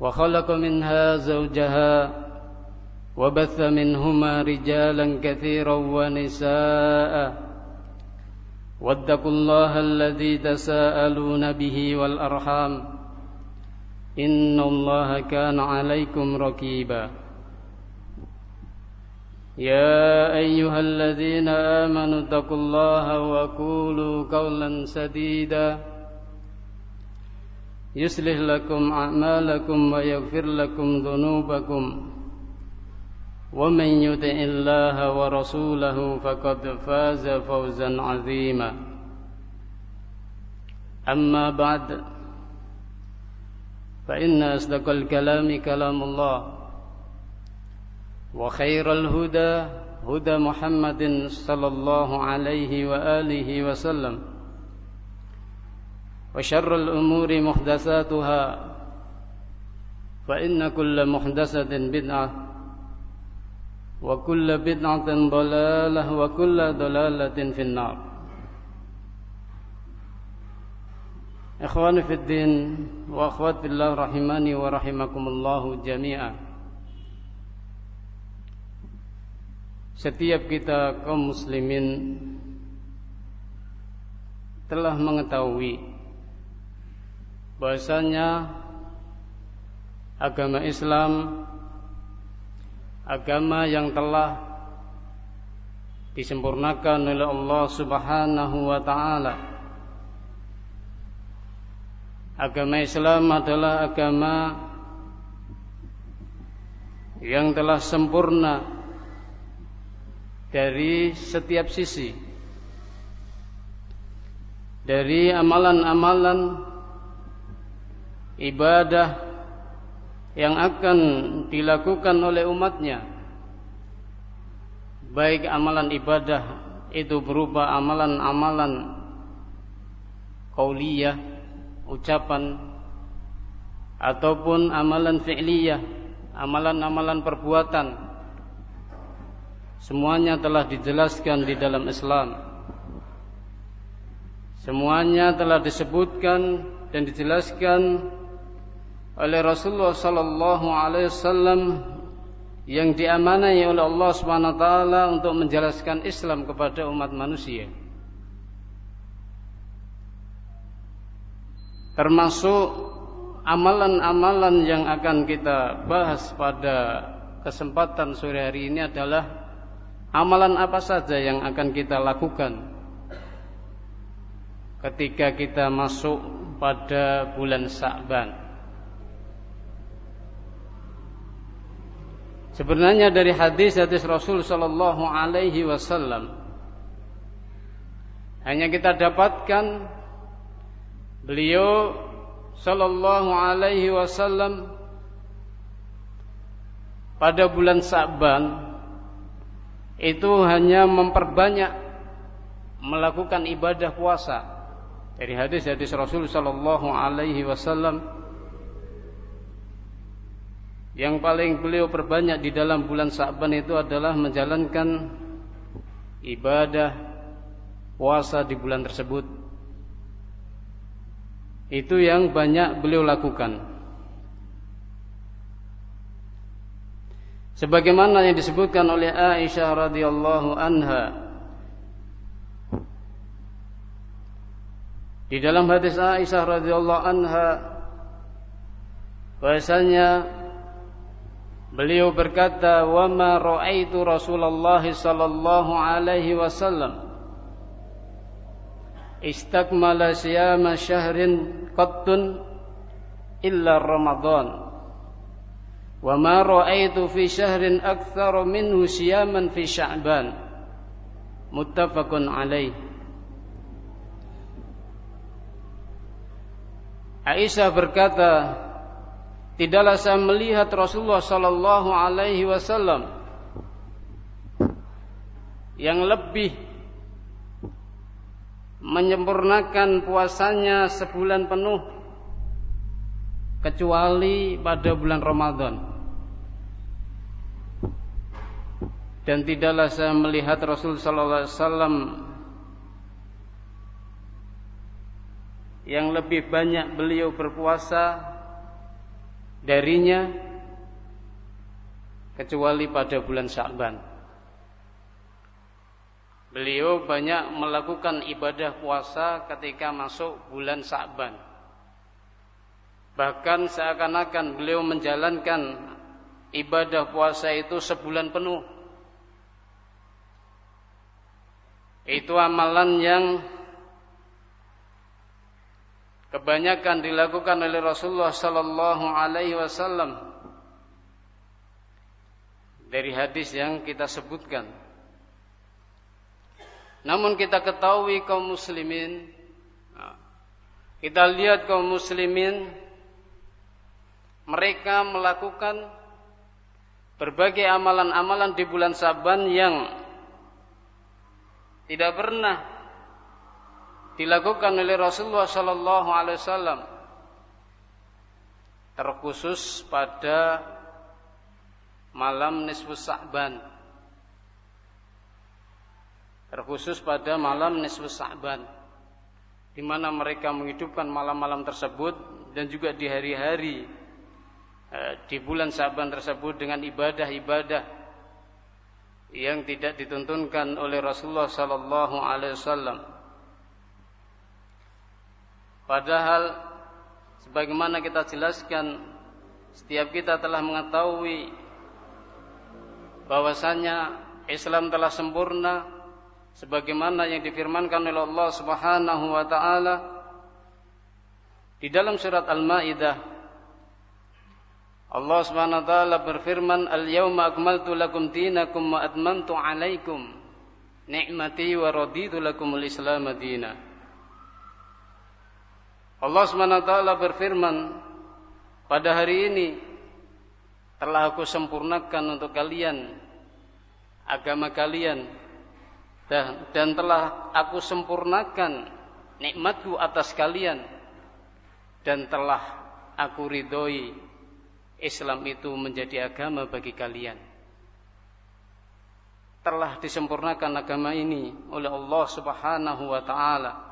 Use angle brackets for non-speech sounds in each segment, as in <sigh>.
وخلق منها زوجها وبث منهما رجالا كثيرا ونساء. واتقوا الله الذي تساءلون به والأرحام. إن الله كان عليكم ركيبا. يا أيها الذين آمنوا اتقوا الله وقولوا قولا سديدا. يصلح لكم أعمالكم ويغفر لكم ذنوبكم. ومن يطع الله ورسوله فقد فاز فوزا عظيما. أما بعد فإن أصدق الكلام كلام الله. وخير الهدى هدى محمد صلى الله عليه وآله وسلم. وشر الأمور محدثاتها فإن كل محدثة بدعة وكل بدعة ضلالة وكل ضلالة في النار. إخواني في الدين وأخوات في الله رحماني ورحمكم الله جميعا. Setiap kita kaum muslimin telah mengetahui bahasanya agama Islam agama yang telah disempurnakan oleh Allah Subhanahu wa taala. Agama Islam adalah agama yang telah sempurna dari setiap sisi. Dari amalan-amalan ibadah yang akan dilakukan oleh umatnya. Baik amalan ibadah itu berupa amalan-amalan qauliyah ucapan ataupun amalan fi'liyah amalan-amalan perbuatan. Semuanya telah dijelaskan di dalam Islam. Semuanya telah disebutkan dan dijelaskan oleh Rasulullah sallallahu alaihi wasallam yang diamanai oleh Allah Subhanahu wa taala untuk menjelaskan Islam kepada umat manusia. Termasuk amalan-amalan yang akan kita bahas pada kesempatan sore hari ini adalah amalan apa saja yang akan kita lakukan ketika kita masuk pada bulan Sa'ban. Sebenarnya dari hadis-hadis Rasul Sallallahu Alaihi Wasallam. Hanya kita dapatkan beliau Sallallahu Alaihi Wasallam pada bulan Sa'ban itu hanya memperbanyak melakukan ibadah puasa. Dari hadis-hadis Rasul Sallallahu Alaihi Wasallam yang paling beliau perbanyak di dalam bulan Sa'ban itu adalah menjalankan ibadah puasa di bulan tersebut. Itu yang banyak beliau lakukan. Sebagaimana yang disebutkan oleh Aisyah radhiyallahu anha Di dalam hadis Aisyah radhiyallahu anha bahasanya beliau berkata wa ma raaitu Rasulullah sallallahu alaihi wasallam. Istakmala siyama syahrin qattun illa Ramadan. Wa ma raaitu fi syahrin aktsara minhu siyaman fi Sya'ban. Muttafaqun alaih. Aisyah berkata tidaklah saya melihat Rasulullah sallallahu alaihi wasallam yang lebih menyempurnakan puasanya sebulan penuh kecuali pada bulan Ramadan. Dan tidaklah saya melihat Rasul sallallahu alaihi wasallam yang lebih banyak beliau berpuasa darinya kecuali pada bulan Sya'ban. Beliau banyak melakukan ibadah puasa ketika masuk bulan Sya'ban. Bahkan seakan-akan beliau menjalankan ibadah puasa itu sebulan penuh. Itu amalan yang kebanyakan dilakukan oleh Rasulullah sallallahu alaihi wasallam dari hadis yang kita sebutkan. Namun kita ketahui kaum muslimin kita lihat kaum muslimin mereka melakukan berbagai amalan-amalan di bulan Saban yang tidak pernah dilakukan oleh Rasulullah sallallahu alaihi wasallam terkhusus pada malam nisfu Sa'ban terkhusus pada malam nisfu Sa'ban di mana mereka menghidupkan malam-malam tersebut dan juga di hari-hari eh, di bulan Sa'ban tersebut dengan ibadah-ibadah yang tidak dituntunkan oleh Rasulullah sallallahu alaihi wasallam Padahal sebagaimana kita jelaskan setiap kita telah mengetahui bahwasanya Islam telah sempurna sebagaimana yang difirmankan oleh Allah Subhanahu wa taala di dalam surat Al-Maidah. Allah Subhanahu wa taala berfirman al-yauma akmaltu lakum dinakum wa atmamtu alaikum ni'mati wa raditu lakumul islam madina Allah SWT berfirman pada hari ini telah aku sempurnakan untuk kalian agama kalian dan, dan telah aku sempurnakan nikmatku atas kalian dan telah aku ridhoi Islam itu menjadi agama bagi kalian. Telah disempurnakan agama ini oleh Allah Subhanahu wa taala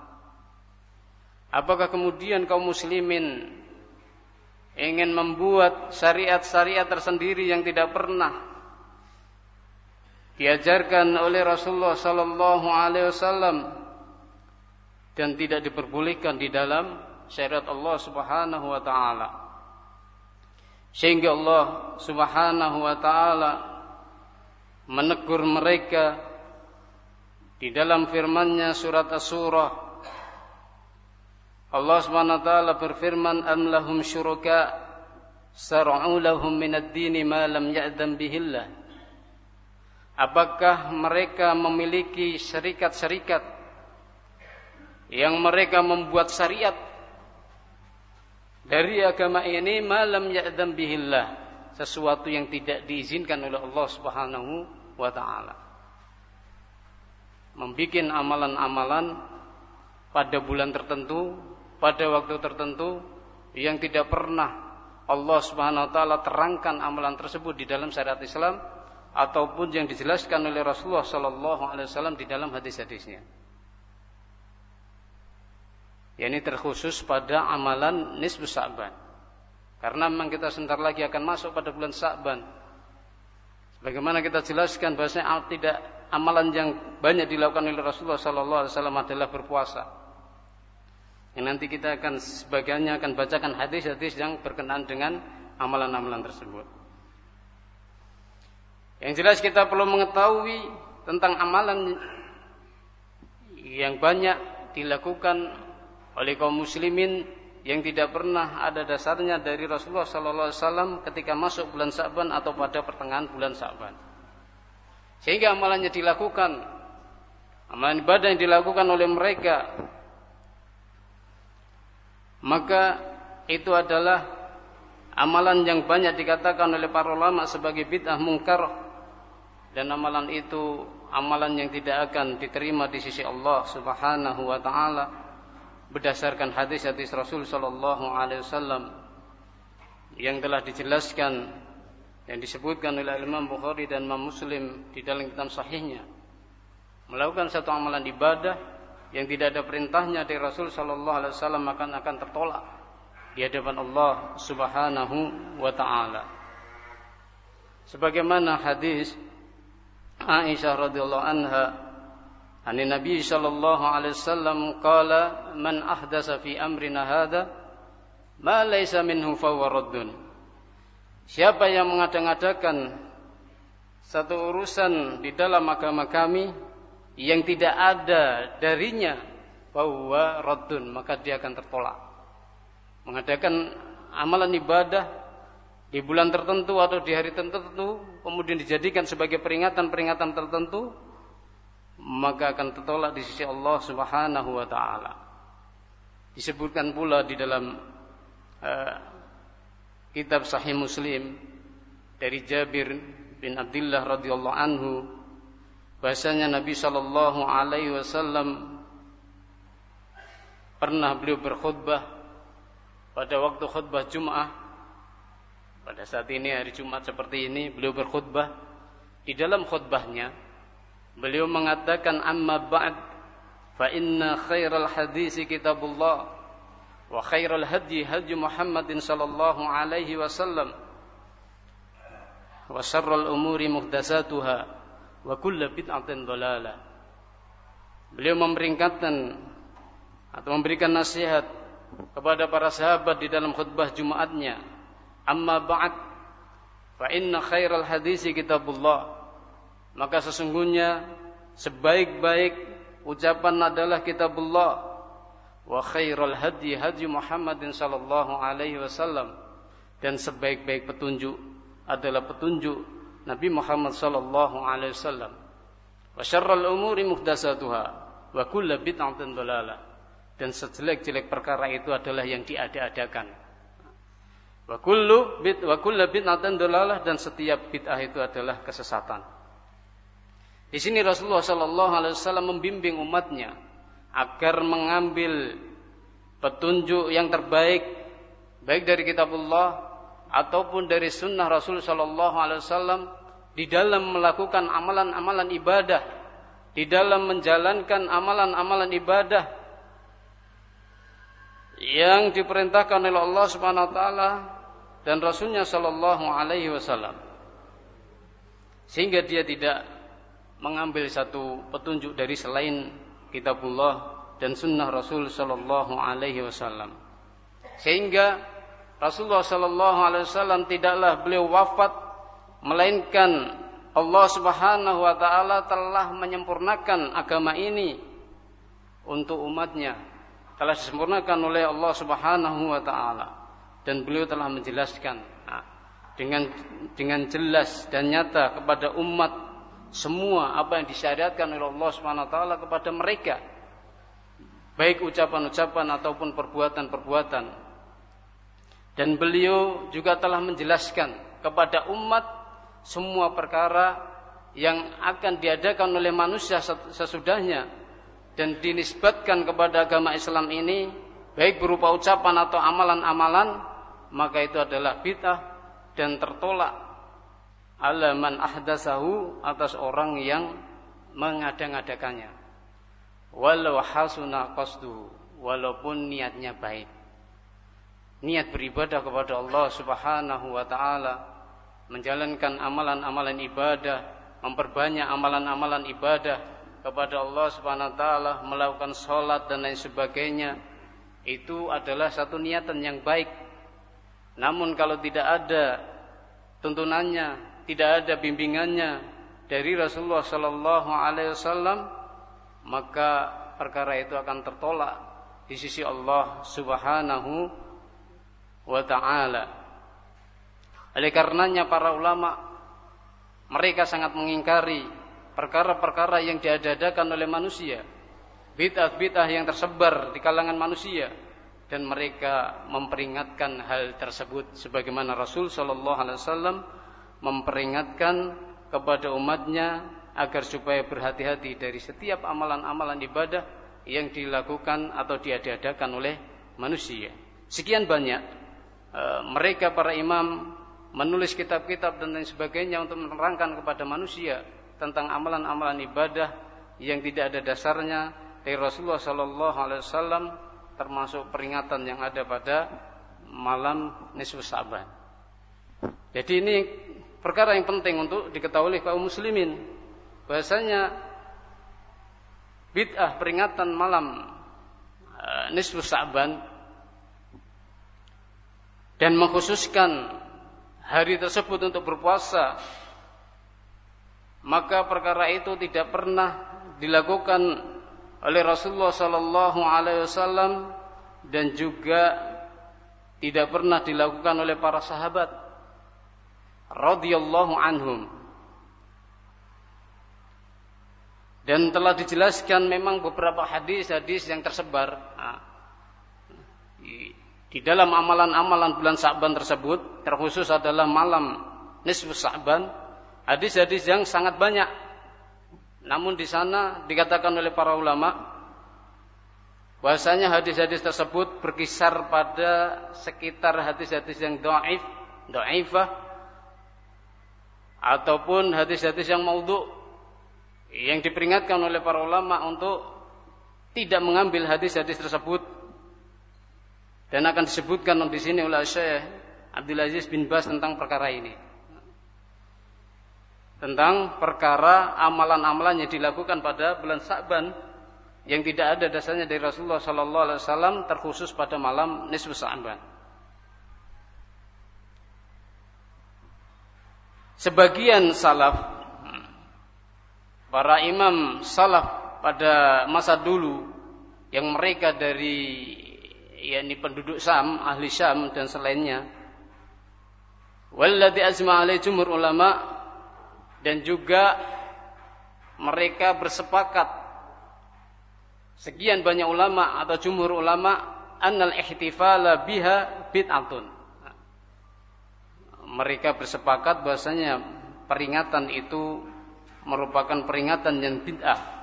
Apakah kemudian kaum muslimin ingin membuat syariat-syariat tersendiri yang tidak pernah diajarkan oleh Rasulullah sallallahu alaihi wasallam dan tidak diperbolehkan di dalam syariat Allah Subhanahu wa taala. Sehingga Allah Subhanahu wa taala menegur mereka di dalam firman-Nya surat As-Surah Allah taala berfirman am lahum syuraka sar'u lahum min ad-din ma lam ya'dam bihillah Apakah mereka memiliki syarikat-syarikat yang mereka membuat syariat dari agama ini malam ya'dam bihillah sesuatu yang tidak diizinkan oleh Allah Subhanahu wa taala. Membikin amalan-amalan pada bulan tertentu pada waktu tertentu yang tidak pernah Allah Subhanahu wa taala terangkan amalan tersebut di dalam syariat Islam ataupun yang dijelaskan oleh Rasulullah sallallahu alaihi wasallam di dalam hadis-hadisnya. ini terkhusus pada amalan nisbu Sa'ban. Karena memang kita sebentar lagi akan masuk pada bulan Sa'ban. Bagaimana kita jelaskan bahwasanya tidak amalan yang banyak dilakukan oleh Rasulullah sallallahu alaihi wasallam adalah berpuasa. Yang nanti kita akan sebagiannya akan bacakan hadis-hadis yang berkenaan dengan amalan-amalan tersebut. Yang jelas kita perlu mengetahui tentang amalan yang banyak dilakukan oleh kaum muslimin yang tidak pernah ada dasarnya dari Rasulullah sallallahu alaihi wasallam ketika masuk bulan Sa'ban atau pada pertengahan bulan Sa'ban. Sehingga amalannya dilakukan amalan ibadah yang dilakukan oleh mereka maka itu adalah amalan yang banyak dikatakan oleh para ulama sebagai bid'ah mungkar. Dan amalan itu amalan yang tidak akan diterima di sisi Allah Subhanahu wa taala berdasarkan hadis-hadis Rasul sallallahu alaihi wasallam yang telah dijelaskan yang disebutkan oleh Imam Bukhari dan Imam Muslim di dalam kitab sahihnya. Melakukan satu amalan ibadah yang tidak ada perintahnya dari Rasul sallallahu Alaihi Wasallam maka akan tertolak di hadapan Allah Subhanahu wa taala. Sebagaimana hadis Aisyah radhiyallahu anha Ani Nabi sallallahu alaihi wasallam qala man ahdasa fi amrina hadha ma laysa minhu. Siapa yang mengadang-adakan satu urusan di dalam agama kami yang tidak ada darinya bahwa raddun maka dia akan tertolak. Mengadakan amalan ibadah di bulan tertentu atau di hari tertentu kemudian dijadikan sebagai peringatan-peringatan tertentu maka akan tertolak di sisi Allah Subhanahu wa taala. Disebutkan pula di dalam uh, kitab Sahih Muslim dari Jabir bin Abdullah radhiyallahu anhu bahasanya Nabi sallallahu alaihi wasallam pernah beliau berkhutbah pada waktu khutbah Jumat pada saat ini hari Jumat seperti ini beliau berkhutbah. Di dalam khutbahnya Beliau mengatakan amma ba'd fa inna khairal hadisi kitabullah wa khairal hadi hadi Muhammadin sallallahu alaihi wasallam wa syarral umuri muhdatsatuha wa kullu bid'atin dhalalah. Beliau memperingatkan atau memberikan nasihat kepada para sahabat di dalam khutbah Jumatnya. Amma ba'd fa inna khairal hadisi kitabullah maka sesungguhnya sebaik-baik ucapan adalah kitabullah wa khairul hadi hadi Muhammadin sallallahu alaihi wasallam dan sebaik-baik petunjuk adalah petunjuk Nabi Muhammad sallallahu alaihi wasallam. Wa syarrul umuri muhdatsatuha wa kullu bid'atin dhalalah dan sejelek-jelek perkara itu adalah yang diada-adakan. Wa kullu bid wa kullu bid'atin dhalalah dan setiap bid'ah itu adalah kesesatan. Di sini Rasulullah Shallallahu Alaihi Wasallam membimbing umatnya agar mengambil petunjuk yang terbaik, baik dari kitabullah ataupun dari sunnah Rasul Shallallahu Alaihi Wasallam di dalam melakukan amalan-amalan ibadah, di dalam menjalankan amalan-amalan ibadah yang diperintahkan oleh Allah Subhanahu Wa Taala dan Rasulnya Shallallahu Alaihi Wasallam, sehingga dia tidak mengambil satu petunjuk dari selain kitabullah dan sunnah Rasul sallallahu alaihi wasallam. Sehingga Rasulullah sallallahu alaihi wasallam tidaklah beliau wafat melainkan Allah Subhanahu wa taala telah menyempurnakan agama ini untuk umatnya. Telah disempurnakan oleh Allah Subhanahu wa taala. Dan beliau telah menjelaskan nah, dengan dengan jelas dan nyata kepada umat semua apa yang disyariatkan oleh Allah Subhanahu wa taala kepada mereka. Baik ucapan-ucapan ataupun perbuatan-perbuatan dan beliau juga telah menjelaskan kepada umat semua perkara yang akan diadakan oleh manusia sesudahnya dan dinisbatkan kepada agama Islam ini baik berupa ucapan atau amalan-amalan maka itu adalah bid'ah dan tertolak ala man ahdasahu atas orang yang mengada-ngadakannya. Walau hasuna qasduhu walaupun niatnya baik niat beribadah kepada Allah Subhanahu wa taala menjalankan amalan-amalan ibadah memperbanyak amalan-amalan ibadah kepada Allah Subhanahu wa taala melakukan salat dan lain sebagainya itu adalah satu niatan yang baik. Namun kalau tidak ada tuntunannya, tidak ada bimbingannya dari Rasulullah sallallahu alaihi wasallam, maka perkara itu akan tertolak di sisi Allah Subhanahu wa taala. Oleh karenanya para ulama mereka sangat mengingkari perkara-perkara yang diadakan oleh manusia, bid'ah-bid'ah yang tersebar di kalangan manusia dan mereka memperingatkan hal tersebut sebagaimana Rasul Shallallahu Alaihi Wasallam memperingatkan kepada umatnya agar supaya berhati-hati dari setiap amalan-amalan ibadah yang dilakukan atau diadakan oleh manusia. Sekian banyak e, mereka para imam menulis kitab-kitab dan lain sebagainya untuk menerangkan kepada manusia tentang amalan-amalan ibadah yang tidak ada dasarnya dari Rasulullah Shallallahu Alaihi Wasallam termasuk peringatan yang ada pada malam nisfu Sa'ban. Jadi ini perkara yang penting untuk diketahui kaum muslimin. Bahasanya bid'ah peringatan malam uh, nisfu Sa'ban dan mengkhususkan hari tersebut untuk berpuasa maka perkara itu tidak pernah dilakukan oleh Rasulullah sallallahu alaihi wasallam dan juga tidak pernah dilakukan oleh para sahabat radhiyallahu anhum. Dan telah dijelaskan memang beberapa hadis-hadis yang tersebar. Nah, di dalam amalan-amalan bulan Sa'ban tersebut terkhusus adalah malam nisfu Sa'ban hadis-hadis yang sangat banyak. Namun di sana dikatakan oleh para ulama bahwasanya hadis-hadis tersebut berkisar pada sekitar hadis-hadis yang dhaif, dhaifah ataupun hadis-hadis yang maudhu yang diperingatkan oleh para ulama untuk tidak mengambil hadis-hadis tersebut dan akan disebutkan di sini oleh Syekh Abdul Aziz bin Bas tentang perkara ini tentang perkara amalan-amalan yang dilakukan pada bulan Sa'ban yang tidak ada dasarnya dari Rasulullah sallallahu alaihi wasallam terkhusus pada malam nisfu Sa'ban. Sebagian salaf para imam salaf pada masa dulu yang mereka dari yakni penduduk Sam, ahli Syam dan selainnya. Walladhi azma alaihi jumhur ulama dan juga mereka bersepakat sekian banyak ulama atau jumhur ulama annal ihtifala biha bid'atun. Mereka bersepakat bahasanya peringatan itu merupakan peringatan yang bid'ah.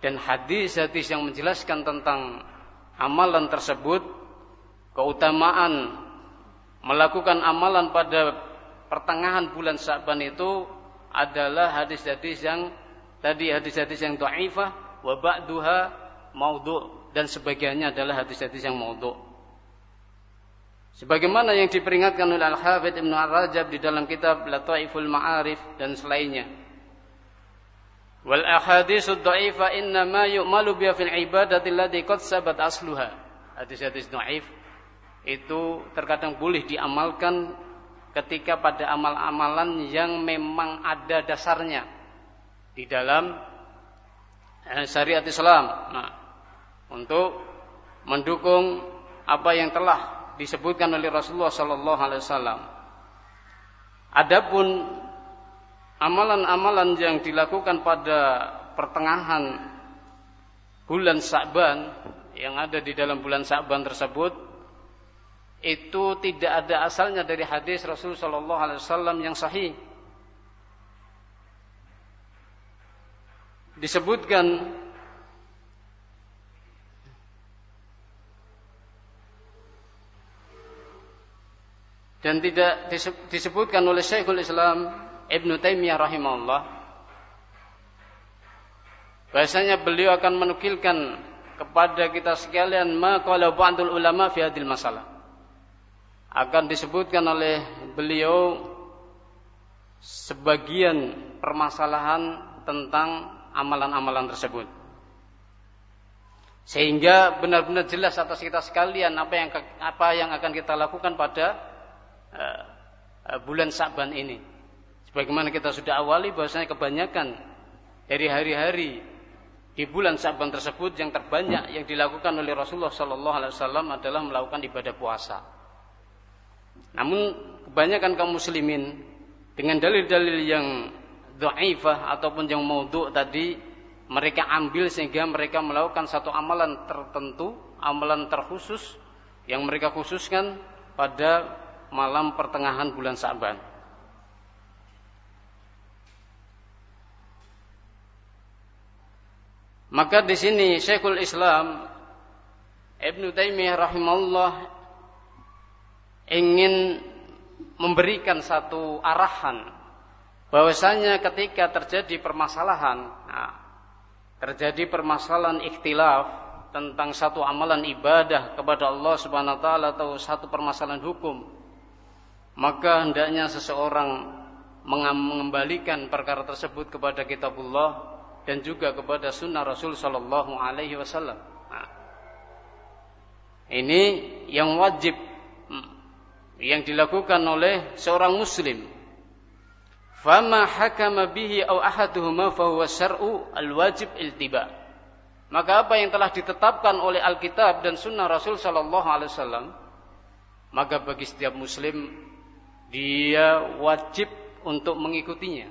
Dan hadis-hadis yang menjelaskan tentang amalan tersebut, keutamaan melakukan amalan pada pertengahan bulan Sa'ban itu adalah hadis-hadis yang tadi hadis-hadis yang dhaifah wa ba'duha maudhu dan sebagiannya adalah hadis-hadis yang maudhu. Sebagaimana yang diperingatkan oleh Al-Hafidz Ibnu Ar-Rajab di dalam kitab Lataiful Ma'arif dan selainnya. Wal ahaditsu dhaifah inna ma yu'malu biha fil ibadati allati qad sabat asluha. Hadis-hadis dhaif itu terkadang boleh diamalkan ketika pada amal-amalan yang memang ada dasarnya di dalam eh, syariat Islam. Nah, untuk mendukung apa yang telah disebutkan oleh Rasulullah sallallahu alaihi wasallam. Adapun amalan-amalan yang dilakukan pada pertengahan bulan Sa'ban yang ada di dalam bulan Sa'ban tersebut itu tidak ada asalnya dari hadis Rasul Shallallahu Alaihi Wasallam yang sahih. Disebutkan dan tidak disebutkan oleh Syekhul Islam Ibn Taimiyah rahimahullah bahasanya beliau akan menukilkan kepada kita sekalian ma qala ba'dul ulama fi hadil masalah akan disebutkan oleh beliau sebagian permasalahan tentang amalan-amalan tersebut. Sehingga benar-benar jelas atas kita sekalian apa yang apa yang akan kita lakukan pada uh, bulan Sa'ban ini. Sebagaimana kita sudah awali bahwasanya kebanyakan dari hari-hari di bulan Sa'ban tersebut yang terbanyak yang dilakukan oleh Rasulullah sallallahu alaihi wasallam adalah melakukan ibadah puasa. Namun kebanyakan kaum muslimin dengan dalil-dalil yang dhaifah ataupun yang maudhu tadi mereka ambil sehingga mereka melakukan satu amalan tertentu, amalan terkhusus yang mereka khususkan pada malam pertengahan bulan Sa'ban. Maka di sini Syekhul Islam Ibnu Taimiyah rahimahullah ingin memberikan satu arahan bahwasanya ketika terjadi permasalahan, nah, terjadi permasalahan ikhtilaf tentang satu amalan ibadah kepada Allah Subhanahu wa taala atau satu permasalahan hukum, maka hendaknya seseorang mengembalikan perkara tersebut kepada kitabullah dan juga kepada sunnah Rasul Shallallahu Alaihi Wasallam. Ini yang wajib yang dilakukan oleh seorang muslim. Fama hakama bihi au ahaduhuma fahuwa syar'u al-wajib iltiba. Maka apa yang telah ditetapkan oleh Alkitab dan sunnah Rasul sallallahu alaihi wasallam maka bagi setiap muslim dia wajib untuk mengikutinya.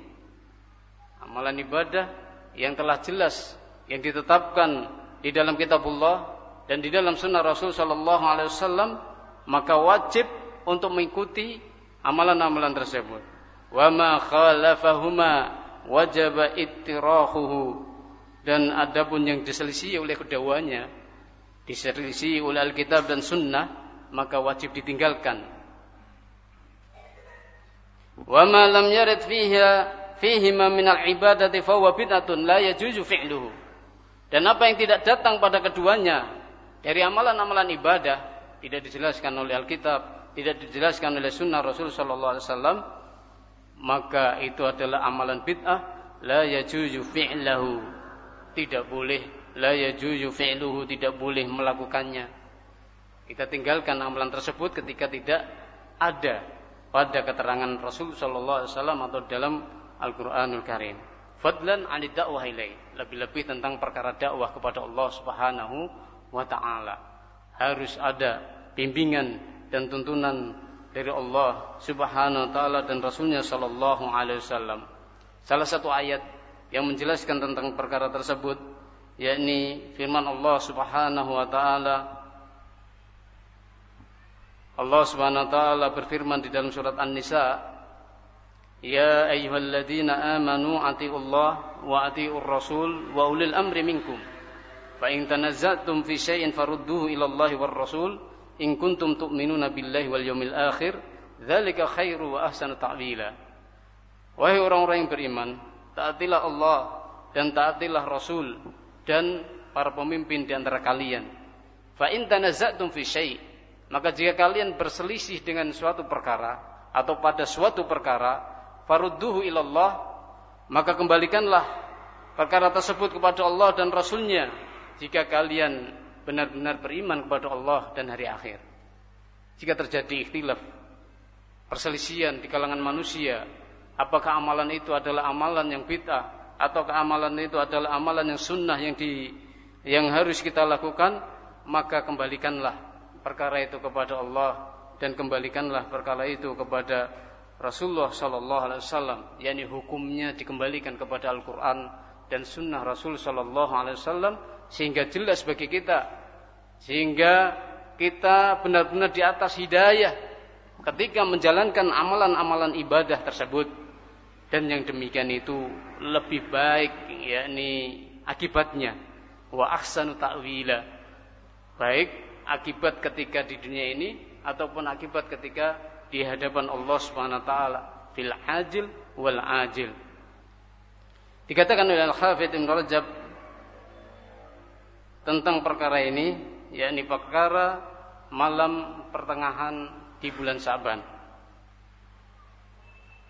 Amalan ibadah yang telah jelas yang ditetapkan di dalam kitabullah dan di dalam sunnah Rasul sallallahu alaihi wasallam maka wajib untuk mengikuti amalan-amalan tersebut. Wa ma khalafahuma wajaba ittirahuhu dan adapun yang diselisih oleh keduanya diselisih oleh Alkitab dan Sunnah maka wajib ditinggalkan. Wa ma lam yarid fiha fihi ma min al-ibadati fa huwa bid'atun la yajuzu fi'luhu. Dan apa yang tidak datang pada keduanya dari amalan-amalan ibadah tidak dijelaskan oleh Alkitab tidak dijelaskan oleh sunnah Rasul Sallallahu Alaihi Wasallam maka itu adalah amalan bid'ah la yajuju fi'lahu tidak boleh la yajuju fi'luhu tidak boleh melakukannya kita tinggalkan amalan tersebut ketika tidak ada pada keterangan Rasul Sallallahu Alaihi Wasallam atau dalam Al-Quranul Karim. Fadlan anid dakwah ilaih. Lebih-lebih tentang perkara dakwah kepada Allah Subhanahu wa taala. Harus ada bimbingan dan tuntunan dari Allah Subhanahu wa taala dan Rasulnya sallallahu alaihi wasallam. Salah satu ayat yang menjelaskan tentang perkara tersebut yakni firman Allah Subhanahu wa taala. Allah Subhanahu wa taala berfirman di dalam surat An-Nisa Wa atiur rasul wa ulil amri minkum. Fa in tanazza'tum fi syai'in farudduhu ila Allah war rasul in kuntum tu'minuna billahi wal yawmil akhir dzalika khairu wa ahsanu ta'wila. Wahai orang-orang yang beriman taatilah Allah dan taatilah Rasul dan para pemimpin di antara kalian. Fa in tanaza'tum fi syai' maka jika kalian berselisih dengan suatu perkara atau pada suatu perkara farudduhu ilallah maka kembalikanlah perkara tersebut kepada Allah dan Rasulnya jika kalian benar-benar beriman kepada Allah dan hari akhir. Jika terjadi ikhtilaf, perselisihan di kalangan manusia, apakah amalan itu adalah amalan yang bid'ah atau amalan itu adalah amalan yang sunnah yang di yang harus kita lakukan, maka kembalikanlah perkara itu kepada Allah dan kembalikanlah perkara itu kepada Rasulullah Sallallahu Alaihi Wasallam, yakni hukumnya dikembalikan kepada Al-Quran dan Sunnah Rasul Sallallahu Alaihi Wasallam sehingga jelas bagi kita sehingga kita benar-benar di atas hidayah ketika menjalankan amalan-amalan ibadah tersebut. Dan yang demikian itu lebih baik yakni akibatnya. Wa ahsanu ta'wila. Baik akibat ketika di dunia ini ataupun akibat ketika di hadapan Allah Subhanahu wa taala. Fil ajil wal ajil. Dikatakan oleh Al-Hafidz Ibnu Rajab tentang perkara ini yakni perkara malam pertengahan di bulan Sa'ban.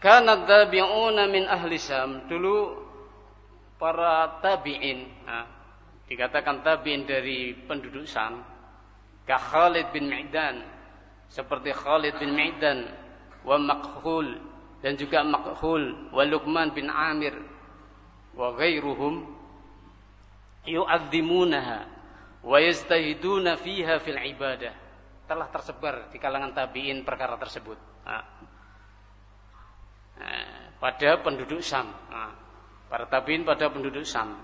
Karena tabi'una min ahli Syam. Dulu para tabi'in nah, dikatakan tabi'in dari penduduk Sam ka Khalid bin Mi'dan seperti Khalid bin Mi'dan wa Makhul dan juga Makhul wa Luqman bin Amir wa ghairuhum yu'azzimunaha wa yastahiduna fiha fil ibadah. Telah tersebar di kalangan tabi'in perkara tersebut. Nah. Pada penduduk Sam. Nah, para tabi'in pada penduduk Sam.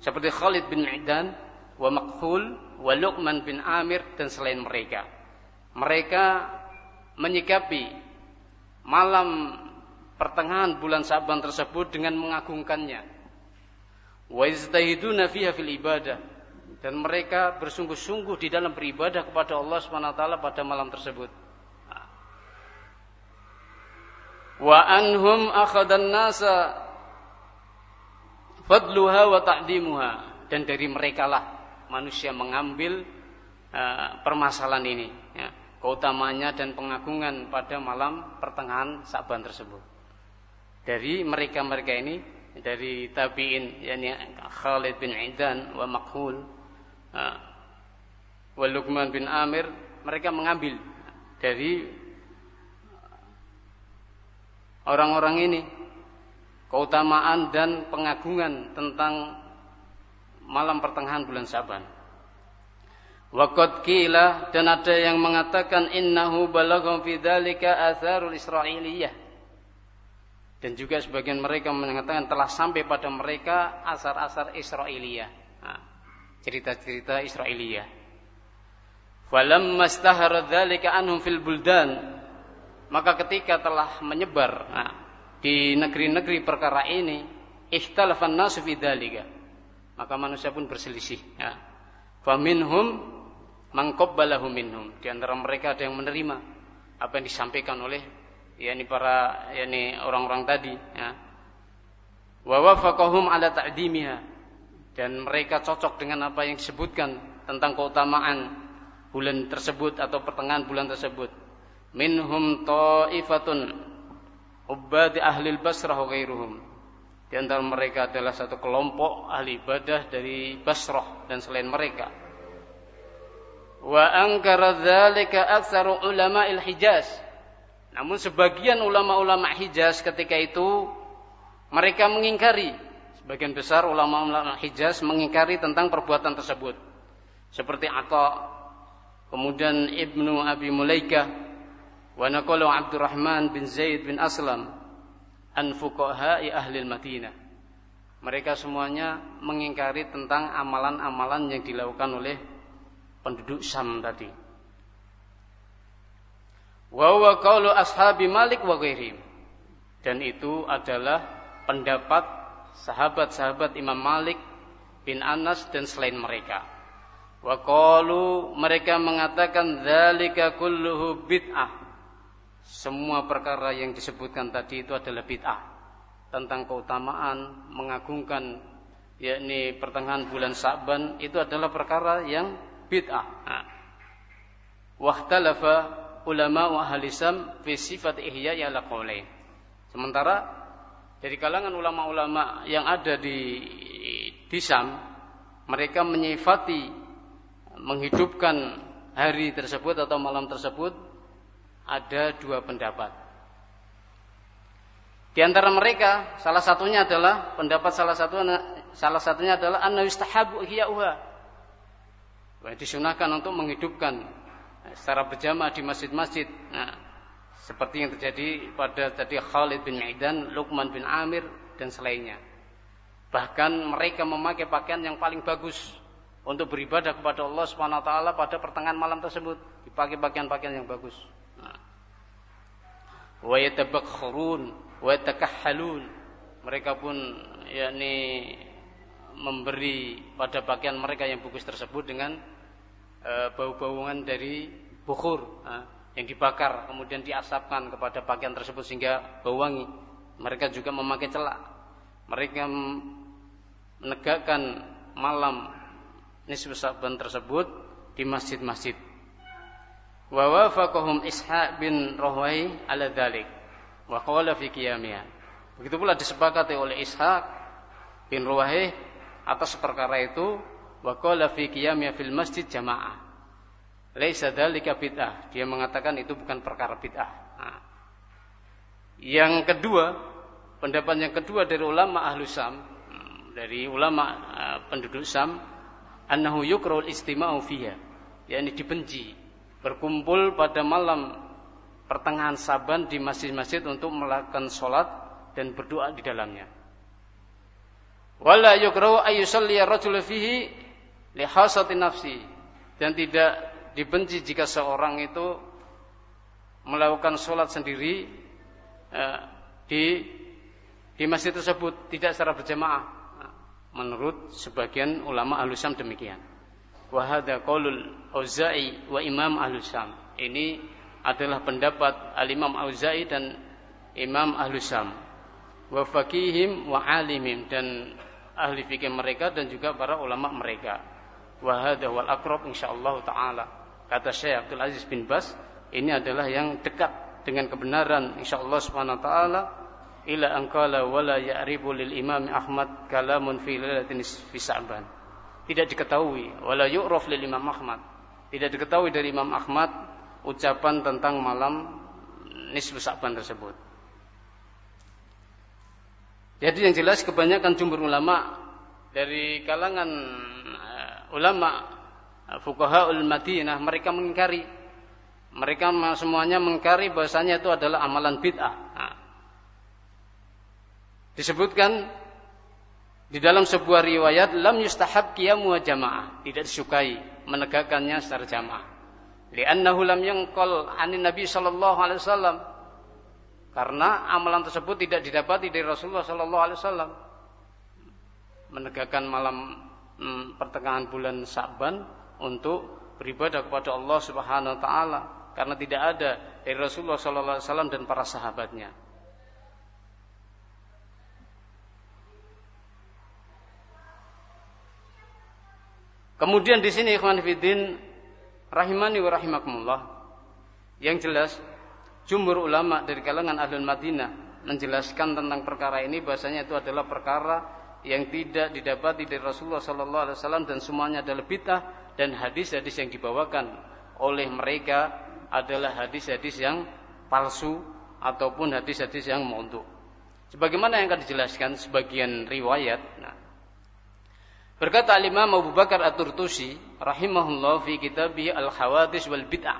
Seperti Khalid bin Mi'dan wa Makhul wa Luqman bin Amir dan selain mereka. Mereka menyikapi malam pertengahan bulan Sa'ban tersebut dengan mengagungkannya. Wa fil ibadah dan mereka bersungguh-sungguh di dalam beribadah kepada Allah taala pada malam tersebut. Wa anhum akhadan nasa fadluha wa ta'dimuha dan dari mereka lah manusia mengambil uh, permasalahan ini ya, keutamanya dan pengagungan pada malam pertengahan Sa'ban tersebut dari mereka-mereka ini dari tabi'in yakni Khalid bin Idan wa Makhul wa Luqman bin Amir mereka mengambil dari orang-orang ini keutamaan dan pengagungan tentang malam pertengahan bulan Saban. Waqad kila dan ada yang mengatakan innahu balaghum fi dzalika atharul israiliyah. Dan juga sebagian mereka mengatakan telah sampai pada mereka asar-asar Israiliyah. Nah, cerita-cerita Israiliyah. Falamma istahara dzalika anhum fil buldan maka ketika telah menyebar nah, di negeri-negeri perkara ini ikhtalafan nasu fi maka manusia pun berselisih ya faminhum mangqabbalahu minhum di antara mereka ada yang menerima apa yang disampaikan oleh yakni para yakni orang-orang tadi ya wa wafaqahum ala ta'dimiha dan mereka cocok dengan apa yang disebutkan tentang keutamaan bulan tersebut atau pertengahan bulan tersebut minhum ta'ifatun Ubadi ahli Basrah wa. Di antara mereka adalah satu kelompok ahli ibadah dari Basrah dan selain mereka. Wa angkara dzalika aktsaru ulama Hijaz. Namun sebagian ulama-ulama Hijaz ketika itu mereka mengingkari sebagian besar ulama-ulama Hijaz mengingkari tentang perbuatan tersebut. Seperti Atta, kemudian Ibnu Abi Mulaikah Wa naqalu Abdurrahman bin Zaid bin Aslam an fuqaha'i ahli Madinah. Mereka semuanya mengingkari tentang amalan-amalan yang dilakukan oleh penduduk Sam tadi. Wa huwa qaulu ashabi Malik wa ghairihim. Dan itu adalah pendapat sahabat-sahabat Imam Malik bin Anas dan selain mereka. Wa qalu mereka mengatakan dzalika kulluhu bid'ah semua perkara yang disebutkan tadi itu adalah bid'ah tentang keutamaan mengagungkan yakni pertengahan bulan Sa'ban itu adalah perkara yang bid'ah. Nah. Wahtalafa ulama wa ahli sam fi sifat ihya ala qaulain. Sementara dari kalangan ulama-ulama yang ada di di Sam mereka menyifati menghidupkan hari tersebut atau malam tersebut ada dua pendapat. Di antara mereka salah satunya adalah pendapat salah satu salah satunya adalah anna yustahabu ihya'uha. Disunahkan untuk menghidupkan secara berjamaah di masjid-masjid. Nah, seperti yang terjadi pada tadi Khalid bin Aidan, Luqman bin Amir dan selainnya. Bahkan mereka memakai pakaian yang paling bagus untuk beribadah kepada Allah Subhanahu wa taala pada pertengahan malam tersebut, dipakai pakaian-pakaian yang bagus wa yatabakharun wa yatakahhalun mereka pun yakni memberi pada pakaian mereka yang bagus tersebut dengan e, bau-bauan dari bukhur e, yang dibakar kemudian diasapkan kepada pakaian tersebut sehingga bau wangi. Mereka juga memakai celak. Mereka menegakkan malam nisfu saban tersebut di masjid-masjid. Wa wafaqahum Ishaq bin Rahwai ala dhalik. Wa qala fi qiyamiyah begitu pula disepakati oleh Ishaq bin Ruwahih atas perkara itu wa qala fi qiyamnya fil masjid jamaah. Laisa dzalika bid'ah. Dia mengatakan itu bukan perkara bid'ah. Nah. Yang kedua, pendapat yang kedua dari ulama ahlu Sam, hmm, dari ulama uh, penduduk Sam, annahu yukrul istima'u fiha. yakni dibenci berkumpul pada malam pertengahan Saban di masjid-masjid untuk melakukan sholat dan berdoa di dalamnya. Wala yukrahu ayyusalli rajul fihi li nafsi. Dan tidak dibenci jika seorang itu melakukan sholat sendiri eh, di di masjid tersebut tidak secara berjamaah. Menurut sebagian ulama alusam demikian. Wahada qaulul Auza'i wa Imam Alusam ini adalah pendapat Al-Imam Auza'i dan Imam Alusam wa faqihim wa alimim dan ahli fikih mereka dan juga para ulama mereka wa hadha wal aqrab insyaallah taala kata Syekh Abdul Aziz bin Bas ini adalah yang dekat dengan kebenaran insyaallah subhanahu wa taala ila angkala wala ya'ribu lil imam Ahmad kalamun fi lailatin fi Sa'ban. Tidak diketahui wala yu'raf lil Imam Ahmad. Tidak diketahui dari Imam Ahmad ucapan tentang malam nisfu Sa'ban tersebut. Jadi yang jelas kebanyakan jumhur ulama dari kalangan ulama fuqahaul Madinah mereka mengingkari mereka semuanya mengingkari bahasanya itu adalah amalan bid'ah. Nah, disebutkan di dalam sebuah riwayat lam yustahab qiyamu jamaah, tidak disukai menegakkannya secara jamaah. Li'annahu lam yanqal anin Nabi sallallahu alaihi wasallam. Karena amalan tersebut tidak didapati dari Rasulullah sallallahu alaihi wasallam. Menegakkan malam hmm, pertengahan bulan Sa'ban untuk beribadah kepada Allah Subhanahu wa taala karena tidak ada dari Rasulullah sallallahu alaihi wasallam dan para sahabatnya. Kemudian di sini ikhwan rahimani wa rahimakumullah. Yang jelas jumhur ulama dari kalangan ahlul Madinah menjelaskan tentang perkara ini bahasanya itu adalah perkara yang tidak didapati dari Rasulullah sallallahu alaihi wasallam dan semuanya adalah bid'ah dan hadis-hadis yang dibawakan oleh mereka adalah hadis-hadis yang palsu ataupun hadis-hadis yang maudhu. Sebagaimana yang akan dijelaskan sebagian riwayat, nah, Berkata Imam Abu Bakar At-Turtusi rahimahullah fi kitabih Al-Hawadis wal Bid'ah.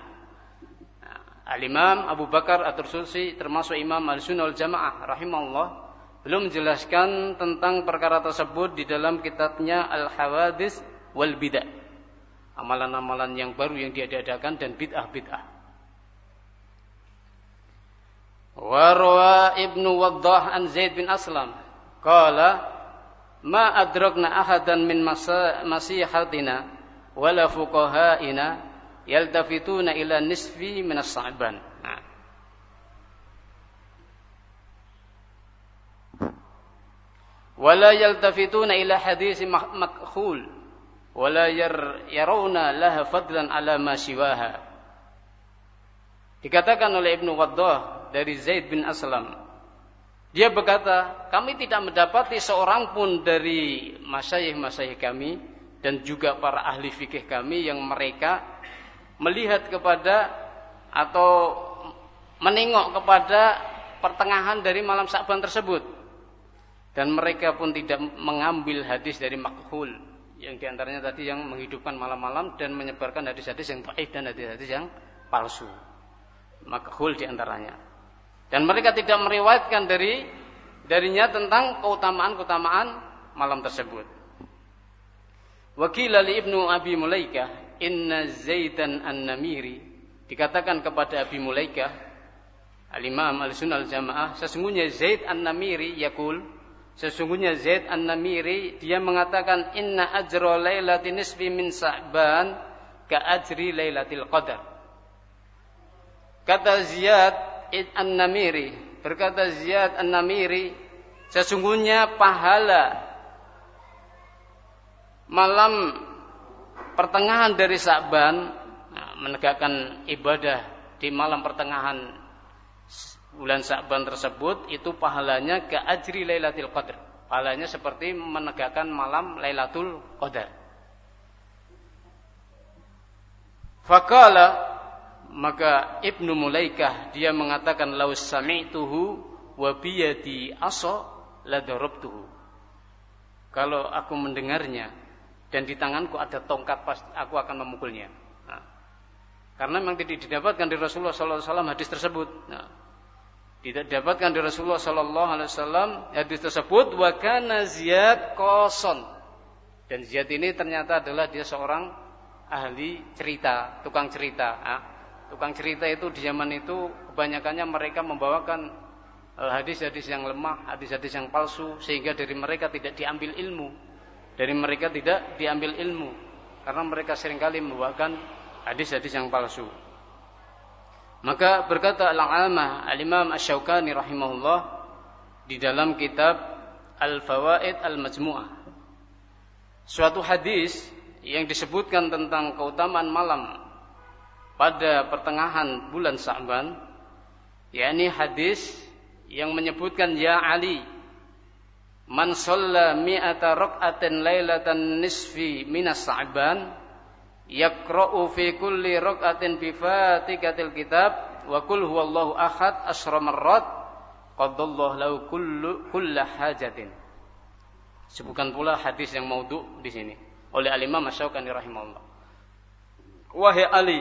Al-Imam Abu Bakar At-Turtusi termasuk Imam Al-Sunnah wal Jamaah rahimahullah belum menjelaskan tentang perkara tersebut di dalam kitabnya Al-Hawadis wal Bid'ah. Amalan-amalan yang baru yang diadakan dan bid'ah-bid'ah. Warwa Ibnu Waddah an Zaid bin Aslam qala ma adrakna ahadan min masihatina wala fuqahaina yaltafituna ila nisfi min as-sa'ban. Nah. Wala yaltafituna ila hadis makhul wala yar, yarawna laha fadlan ala ma siwaha. Dikatakan oleh Ibnu Waddah dari Zaid bin Aslam dia berkata, kami tidak mendapati seorang pun dari masyayikh-masyayikh kami dan juga para ahli fikih kami yang mereka melihat kepada atau menengok kepada pertengahan dari malam Sa'ban tersebut. Dan mereka pun tidak mengambil hadis dari makhul yang di antaranya tadi yang menghidupkan malam-malam dan menyebarkan hadis-hadis yang baik dan hadis-hadis yang palsu. Makhul di antaranya. Dan mereka tidak meriwayatkan dari darinya tentang keutamaan-keutamaan malam tersebut. Wakil Ali Ibnu Abi Mulaikah, Inna Zaidan An-Namiri dikatakan kepada Abi Mulaikah Al-Imam Al-Sunnah Al-Jamaah sesungguhnya Zaid An-Namiri yakul sesungguhnya Zaid An-Namiri dia mengatakan inna ajra lailatin nisfi min Sa'ban ka ajri lailatil qadar. Kata Ziyad An-Namiri berkata Ziyad An-Namiri sesungguhnya pahala malam pertengahan dari Sa'ban nah, menegakkan ibadah di malam pertengahan bulan Sa'ban tersebut itu pahalanya ke ajri Lailatul Qadar. Pahalanya seperti menegakkan malam Lailatul Qadar. Fakala maka Ibnu Mulaikah dia mengatakan laus sami'tuhu wa biyadi asa la darabtuhu. Kalau aku mendengarnya dan di tanganku ada tongkat pas aku akan memukulnya. Nah, karena memang tidak didapatkan di Rasulullah SAW hadis tersebut. Nah, didapatkan di Rasulullah SAW hadis tersebut wa kana Ziyad koson dan Ziyad ini ternyata adalah dia seorang ahli cerita, tukang cerita. Nah, tukang cerita itu di zaman itu kebanyakannya mereka membawakan eh, hadis-hadis yang lemah, hadis-hadis yang palsu sehingga dari mereka tidak diambil ilmu. Dari mereka tidak diambil ilmu karena mereka sering kali membawakan hadis-hadis yang palsu. Maka berkata Al-Alama Al-Imam Asy-Syaukani rahimahullah di dalam kitab Al-Fawaid Al-Majmu'ah. Suatu hadis yang disebutkan tentang keutamaan malam pada pertengahan bulan Sa'ban yakni hadis yang menyebutkan ya Ali man shalla mi'ata rak'atin lailatan nisfi minas Sa'ban yaqra'u fi kulli rak'atin bi Fatihatil kitab wa kul huwallahu ahad asyra marrat qadallahu lahu kullu kulla hajatin sebutkan pula hadis yang maudhu di sini oleh Al-Imam Asy-Syaukani rahimahullah wahai Ali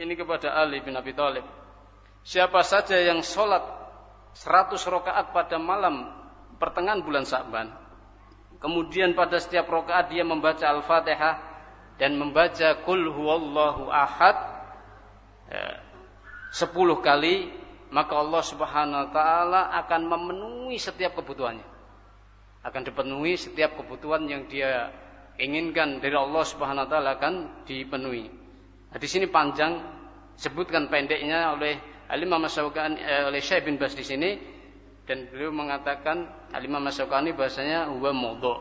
ini kepada Ali bin Abi Thalib. Siapa saja yang sholat 100 rakaat pada malam pertengahan bulan Sa'ban, kemudian pada setiap rakaat dia membaca Al-Fatihah dan membaca Qul huwallahu ahad ya, 10 kali, maka Allah Subhanahu wa taala akan memenuhi setiap kebutuhannya. Akan dipenuhi setiap kebutuhan yang dia inginkan dari Allah Subhanahu wa taala akan dipenuhi. Nah, di sini panjang, sebutkan pendeknya oleh Alimah Masyaukani eh, oleh Syekh bin Bas di sini dan beliau mengatakan Alimah Masyaukani bahasanya huwa maudhu.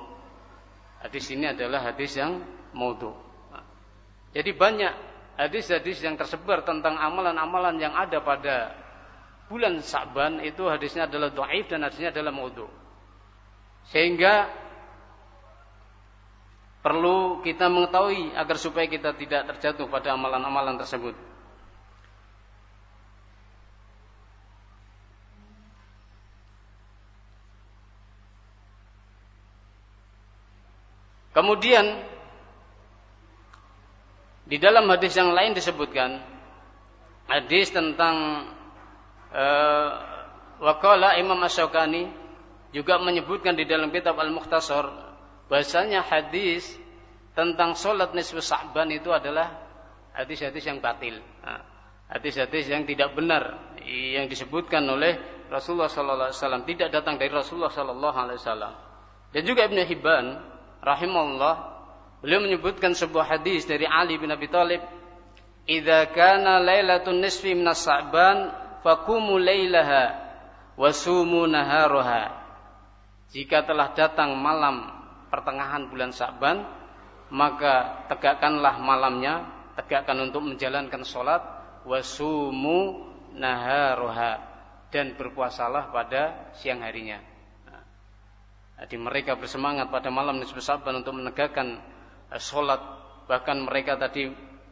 Hadis ini adalah hadis yang maudhu. Jadi banyak hadis-hadis yang tersebar tentang amalan-amalan yang ada pada bulan Sa'ban itu hadisnya adalah dhaif dan hadisnya adalah maudhu. Sehingga perlu kita mengetahui agar supaya kita tidak terjatuh pada amalan-amalan tersebut. Kemudian di dalam hadis yang lain disebutkan hadis tentang uh, wakala Imam Asyokani juga menyebutkan di dalam kitab Al-Mukhtasar bahasanya hadis tentang sholat nisfu sa'ban itu adalah hadis-hadis yang batil. Hadis-hadis yang tidak benar yang disebutkan oleh Rasulullah sallallahu alaihi wasallam tidak datang dari Rasulullah sallallahu alaihi wasallam. Dan juga Ibnu Hibban rahimahullah beliau menyebutkan sebuah hadis dari Ali bin Abi Thalib, "Idza kana lailatun nisfi min sa'ban faqumu lailaha wa sumu naharaha." Jika telah datang malam pertengahan bulan Sa'ban maka tegakkanlah malamnya tegakkan untuk menjalankan sholat wasumu naharoha dan berpuasalah pada siang harinya jadi mereka bersemangat pada malam nisfu Sa'ban untuk menegakkan sholat. Bahkan mereka tadi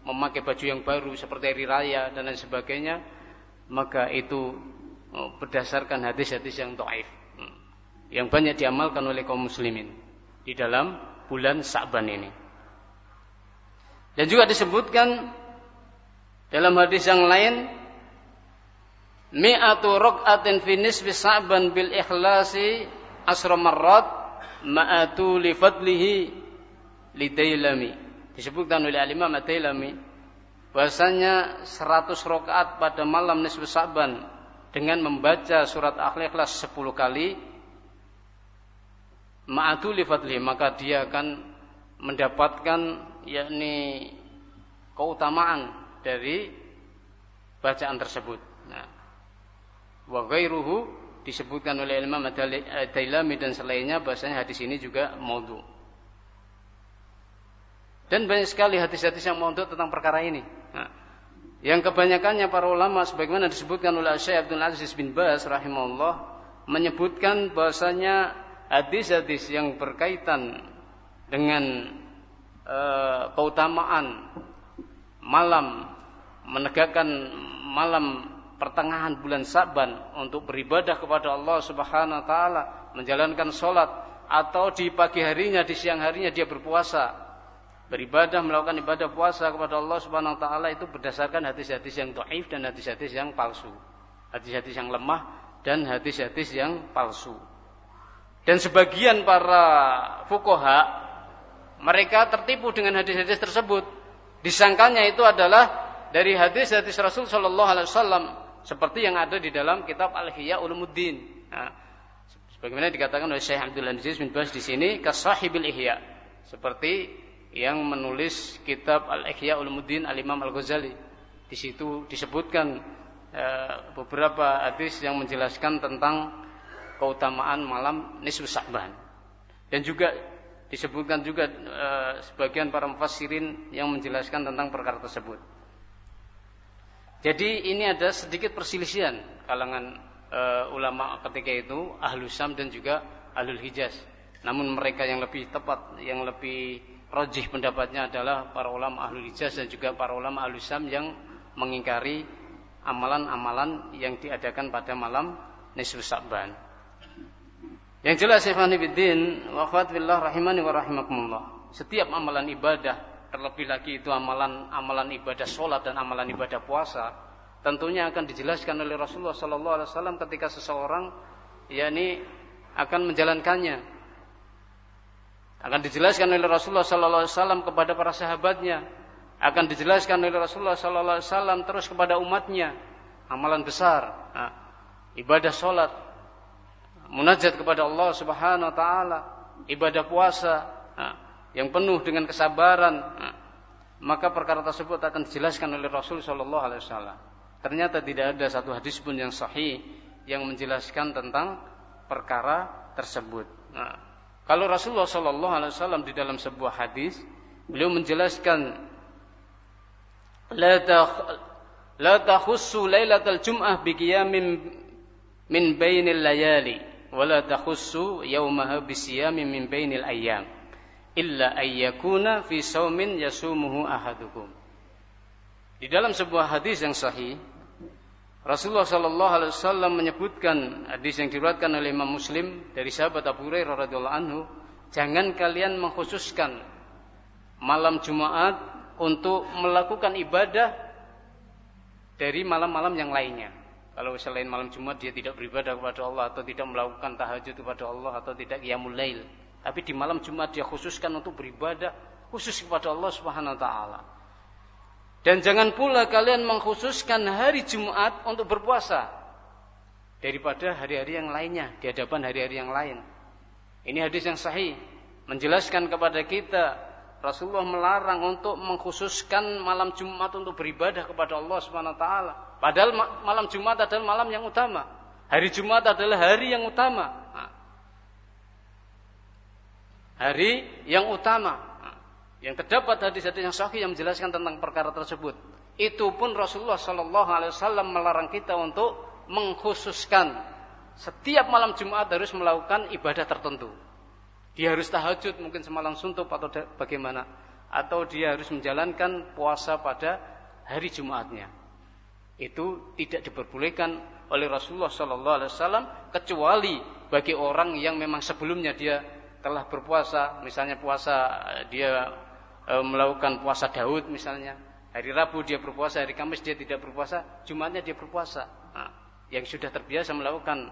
memakai baju yang baru seperti hari raya dan lain sebagainya maka itu oh, berdasarkan hadis-hadis yang doaif hmm, yang banyak diamalkan oleh kaum muslimin di dalam bulan Sa'ban ini. Dan juga disebutkan dalam hadis yang lain mi'atu raq'atin fi nisfi Sa'ban bil ikhlasi asra marrat ma'atu li fadlihi li Dailami. Disebutkan oleh Al-Imam At-Dailami bahasanya 100 rakaat pada malam nisfi Sa'ban dengan membaca surat Al-Ikhlas 10 kali ma'atuli fadli maka dia akan mendapatkan yakni keutamaan dari bacaan tersebut. Nah, wa ghairuhu disebutkan oleh Imam Ad-Dailami dan selainnya bahasanya hadis ini juga maudhu. Dan banyak sekali hadis-hadis yang maudhu tentang perkara ini. Nah, yang kebanyakannya para ulama sebagaimana disebutkan oleh Syekh Abdul Aziz bin Bas rahimahullah menyebutkan bahasanya hadis-hadis yang berkaitan dengan e, keutamaan malam menegakkan malam pertengahan bulan Sa'ban untuk beribadah kepada Allah Subhanahu wa taala, menjalankan sholat atau di pagi harinya, di siang harinya dia berpuasa. Beribadah melakukan ibadah puasa kepada Allah Subhanahu wa taala itu berdasarkan hadis-hadis yang dhaif dan hadis-hadis yang palsu. Hadis-hadis yang lemah dan hadis-hadis yang palsu. Dan sebagian para fukoha mereka tertipu dengan hadis-hadis tersebut. Disangkanya itu adalah dari hadis-hadis Rasul Shallallahu Alaihi Wasallam seperti yang ada di dalam kitab Al-Hiyya Ulumuddin. Nah, sebagaimana dikatakan oleh Syekh Abdul Aziz bin Bas di sini kasahibil ihya seperti yang menulis kitab Al-Ihya Ulumuddin Al-Imam Al-Ghazali. Di situ disebutkan e, beberapa hadis yang menjelaskan tentang keutamaan malam nisfu Sa'ban. Dan juga disebutkan juga e, sebagian para mufassirin yang menjelaskan tentang perkara tersebut. Jadi ini ada sedikit perselisihan kalangan e, ulama ketika itu ahlu Sam dan juga ahlul Hijaz. Namun mereka yang lebih tepat, yang lebih rojih pendapatnya adalah para ulama ahlul Hijaz dan juga para ulama ahlu Sam yang mengingkari amalan-amalan yang diadakan pada malam nisfu Sa'ban. Yang jelas Ibn Bidin, wafat billah rahimani. Setiap amalan ibadah terlebih lagi itu amalan amalan ibadah sholat dan amalan ibadah puasa tentunya akan dijelaskan oleh Rasulullah Sallallahu Alaihi Wasallam ketika seseorang yakni akan menjalankannya akan dijelaskan oleh Rasulullah Sallallahu Alaihi Wasallam kepada para sahabatnya. Akan dijelaskan oleh Rasulullah Sallallahu Alaihi Wasallam terus kepada umatnya. Amalan besar. Ibadah sholat. Munajat kepada Allah Subhanahu Wa Taala. Ibadah puasa. Yang penuh dengan kesabaran, maka perkara tersebut akan dijelaskan oleh Rasul Shallallahu Alaihi Wasallam. Ternyata tidak ada satu hadis pun yang sahih yang menjelaskan tentang perkara tersebut. Nah, kalau Rasulullah Shallallahu Alaihi Wasallam di dalam sebuah hadis, beliau menjelaskan la takhussu lailatal jum'ah bi qiyamin min bainil layali wa la yaumaha bi siyamin min bainil ayyam illa ayyakuna fi saumin yasumuhu ahadukum. Di dalam sebuah hadis yang sahih, Rasulullah Shallallahu Alaihi Wasallam menyebutkan hadis yang diriwayatkan oleh Imam Muslim dari sahabat Abu Hurairah radhiyallahu anhu, jangan kalian mengkhususkan malam Jumat untuk melakukan ibadah dari malam-malam yang lainnya. Kalau selain malam Jumat dia tidak beribadah kepada Allah atau tidak melakukan tahajud kepada Allah atau tidak qiyamul lail tapi di malam Jumat dia khususkan untuk beribadah khusus kepada Allah Subhanahu wa taala. Dan jangan pula kalian mengkhususkan hari Jumat untuk berpuasa daripada hari-hari yang lainnya di hadapan hari-hari yang lain. Ini hadis yang sahih menjelaskan kepada kita Rasulullah melarang untuk mengkhususkan malam Jumat untuk beribadah kepada Allah Subhanahu wa taala. Padahal malam Jumat adalah malam yang utama. Hari Jumat adalah hari yang utama hari yang utama. Yang terdapat hadis-hadis yang sahih yang menjelaskan tentang perkara tersebut. Itu pun Rasulullah Shallallahu Alaihi Wasallam melarang kita untuk mengkhususkan setiap malam Jumat harus melakukan ibadah tertentu. Dia harus tahajud mungkin semalam suntuk atau bagaimana. Atau dia harus menjalankan puasa pada hari Jumatnya. Itu tidak diperbolehkan oleh Rasulullah Shallallahu Alaihi Wasallam kecuali bagi orang yang memang sebelumnya dia telah berpuasa, misalnya puasa dia e, melakukan puasa Daud misalnya, hari Rabu dia berpuasa, hari Kamis dia tidak berpuasa, Jumatnya dia berpuasa. Nah, yang sudah terbiasa melakukan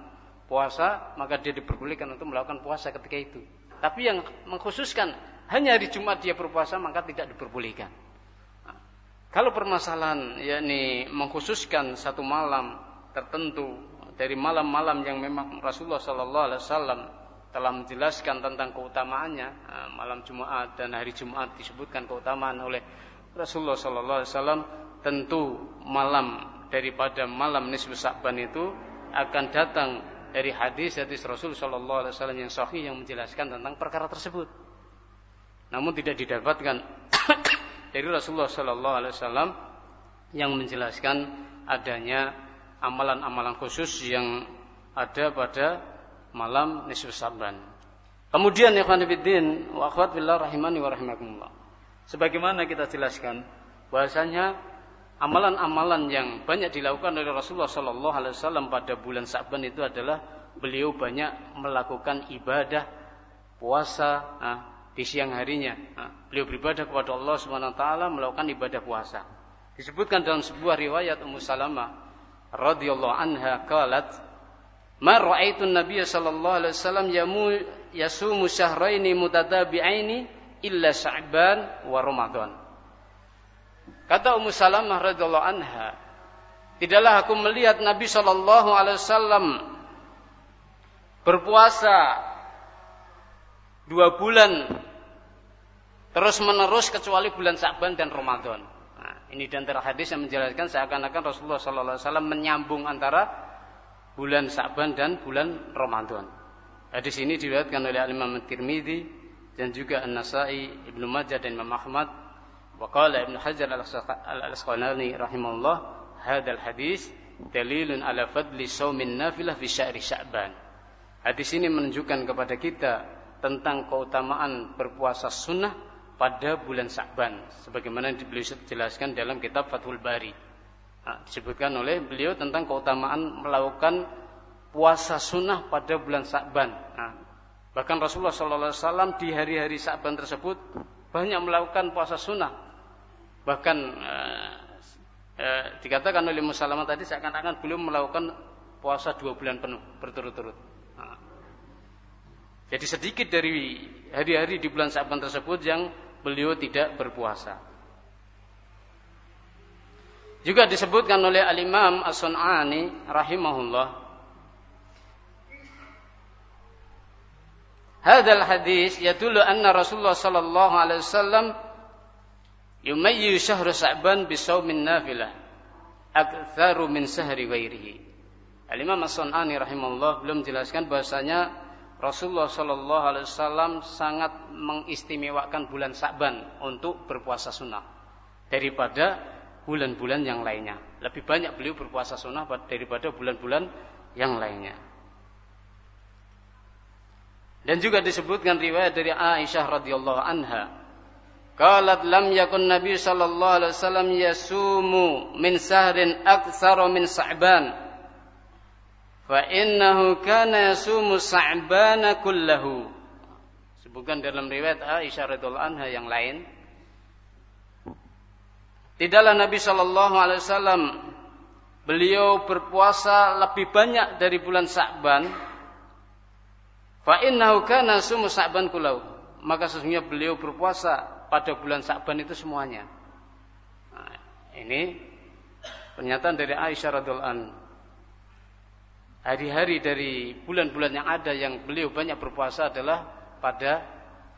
puasa, maka dia diperbolehkan untuk melakukan puasa ketika itu. Tapi yang mengkhususkan hanya hari Jumat dia berpuasa, maka tidak diperbolehkan. Nah, kalau permasalahan yakni mengkhususkan satu malam tertentu dari malam-malam yang memang Rasulullah Sallallahu Alaihi Wasallam telah menjelaskan tentang keutamaannya eh, malam Jumat dan hari Jumat disebutkan keutamaan oleh Rasulullah sallallahu alaihi wasallam tentu malam daripada malam nisfu Sa'ban itu akan datang dari hadis-hadis Rasul sallallahu alaihi wasallam yang sahih yang menjelaskan tentang perkara tersebut. Namun tidak didapatkan <coughs> dari Rasulullah sallallahu alaihi wasallam yang menjelaskan adanya amalan-amalan khusus yang ada pada malam nisfu Saban. Kemudian ya Khanifiddin wa akhwat billah rahimani wa rahimakumullah. Sebagaimana kita jelaskan bahasanya amalan-amalan yang banyak dilakukan oleh Rasulullah Sallallahu Alaihi Wasallam pada bulan Sa'ban itu adalah beliau banyak melakukan ibadah puasa nah, di siang harinya. Nah, beliau beribadah kepada Allah Subhanahu Wa Taala melakukan ibadah puasa. Disebutkan dalam sebuah riwayat Ummu Salamah radhiyallahu anha qalat Ma ra'aitu Nabiy sallallahu alaihi wasallam yamu yasumu syahraini mutatabi'aini illa Sya'ban wa Ramadan. Kata Ummu Salamah radhiyallahu anha, tidaklah aku melihat Nabi sallallahu alaihi wasallam berpuasa dua bulan terus menerus kecuali bulan Sa'ban dan Ramadan. Nah, ini antara hadis yang menjelaskan seakan-akan Rasulullah sallallahu alaihi wasallam menyambung antara bulan Sa'ban dan bulan Ramadan. Hadis ini diriwayatkan oleh Imam Tirmidzi dan juga An-Nasa'i, Ibnu Majah dan Imam Ahmad. Wa qala Ibnu Hajar Al-Asqalani rahimahullah, hadal hadis dalilun ala fadli shaumin nafilah fi sya'ri Sya'ban. Hadis ini menunjukkan kepada kita tentang keutamaan berpuasa sunnah pada bulan Sa'ban sebagaimana beliau jelaskan dalam kitab Fathul Bari. Nah, disebutkan oleh beliau tentang keutamaan melakukan puasa sunnah pada bulan Sya'ban. Nah, bahkan Rasulullah SAW di hari-hari Sya'ban tersebut banyak melakukan puasa sunnah Bahkan eh, eh, dikatakan oleh Musalamah tadi seakan-akan belum melakukan puasa dua bulan penuh berturut-turut. Nah. Jadi sedikit dari hari-hari di bulan Sa'ban tersebut yang beliau tidak berpuasa. Juga disebutkan oleh Al-Imam As-Sun'ani rahimahullah Hadal hadis yadullu anna Rasulullah sallallahu alaihi wasallam yumayyu syahru sa'ban bisaumin nafilah aktsaru min sahri ghairihi. Al-Imam As-Sunani rahimahullah belum jelaskan bahasanya Rasulullah Shallallahu alaihi wasallam sangat mengistimewakan bulan Sa'ban untuk berpuasa sunnah daripada bulan-bulan yang lainnya. Lebih banyak beliau berpuasa sunnah daripada bulan-bulan yang lainnya. Dan juga disebutkan riwayat dari Aisyah radhiyallahu anha Qalat lam yakun Nabi sallallahu alaihi wasallam yasumu min sahrin aktsara min Sa'ban. Fa innahu kana yasumu Sa'bana kullahu. Sebutkan dalam riwayat Aisyah radhiyallahu anha yang lain. Tidaklah Nabi sallallahu alaihi wasallam beliau berpuasa lebih banyak dari bulan Sa'ban. Fa innahu kana yasumu Sa'ban kullahu. Maka sesungguhnya beliau berpuasa pada bulan Sa'ban itu semuanya. Nah, ini pernyataan dari Aisyah radhiallahu an. Hari-hari dari bulan-bulan yang ada yang beliau banyak berpuasa adalah pada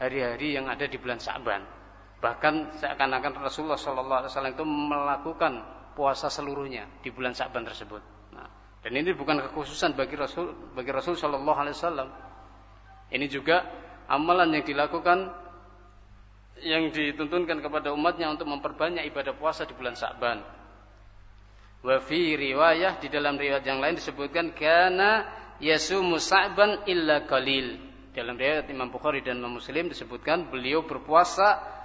hari-hari yang ada di bulan Sa'ban. Bahkan seakan-akan Rasulullah Shallallahu Alaihi Wasallam itu melakukan puasa seluruhnya di bulan Sa'ban tersebut. Nah, dan ini bukan kekhususan bagi Rasul bagi Rasul Shallallahu Alaihi Wasallam. Ini juga amalan yang dilakukan yang dituntunkan kepada umatnya untuk memperbanyak ibadah puasa di bulan Sa'ban. Wa fi riwayah di dalam riwayat yang lain disebutkan karena yasumu Sa'ban illa qalil. Dalam riwayat Imam Bukhari dan Imam Muslim disebutkan beliau berpuasa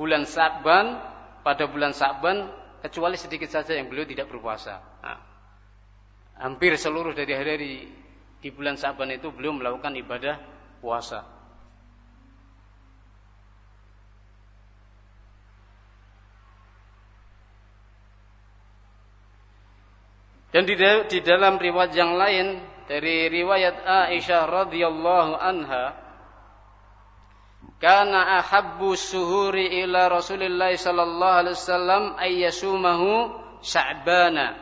bulan Sa'ban pada bulan Sa'ban kecuali sedikit saja yang beliau tidak berpuasa. Nah, hampir seluruh dari hari-hari di bulan Sa'ban itu beliau melakukan ibadah puasa. Dan di, di dalam riwayat yang lain dari riwayat Aisyah radhiyallahu anha kana ahabbu suhuri ila Rasulillah sallallahu alaihi wasallam ayyasumahu Sya'bana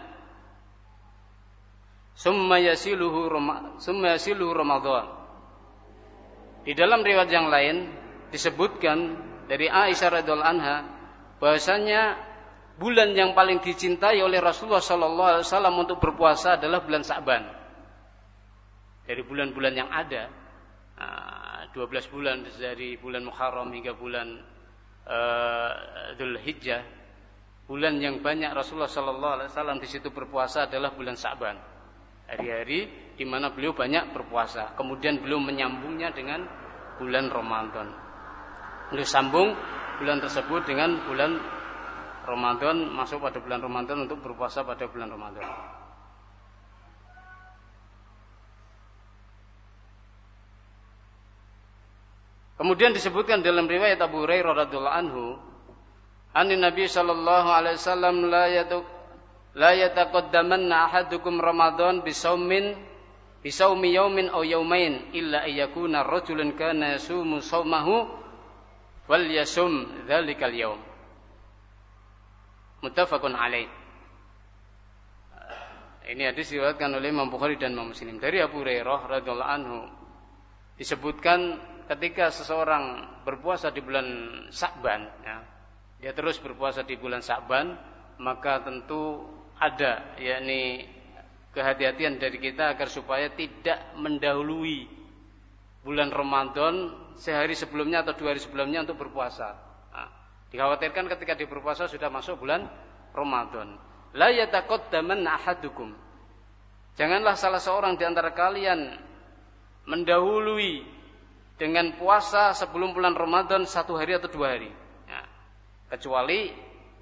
summa yasiluhu summa yasiluhu Ramadan Di dalam riwayat yang lain disebutkan dari Aisyah radhiyallahu anha bahwasanya bulan yang paling dicintai oleh Rasulullah Sallallahu Alaihi Wasallam untuk berpuasa adalah bulan Sa'ban. Dari bulan-bulan yang ada, 12 ah, bulan dari bulan Muharram hingga bulan uh, Hijjah, bulan yang banyak Rasulullah Sallallahu Alaihi Wasallam di situ berpuasa adalah bulan Sa'ban. Hari-hari di mana beliau banyak berpuasa. Kemudian beliau menyambungnya dengan bulan Ramadan. Beliau sambung bulan tersebut dengan bulan Ramadan masuk pada bulan Ramadan untuk berpuasa pada bulan Ramadan. Kemudian disebutkan dalam riwayat Abu Hurairah radhiyallahu anhu, "An Nabi sallallahu alaihi wasallam la yatu la yataqaddamanna ahadukum Ramadan bisaumin bisaumi yaumin aw yaumain illa ayyakuna rajulan kana yasumu saumahu wal yasum dzalikal yaum." Muttafaqun alaih. Ini hadis diriwayatkan oleh Imam Bukhari dan Imam Muslim dari Abu Hurairah radhiyallahu anhu. Disebutkan ketika seseorang berpuasa di bulan Sa'ban, ya, dia terus berpuasa di bulan Sa'ban, maka tentu ada yakni kehati-hatian dari kita agar supaya tidak mendahului bulan Ramadan sehari sebelumnya atau dua hari sebelumnya untuk berpuasa. Nah, dikhawatirkan ketika dia berpuasa sudah masuk bulan Ramadan. La yataqaddaman ahadukum. Janganlah salah seorang di antara kalian mendahului dengan puasa sebelum bulan Ramadan satu hari atau dua hari. Ya. Kecuali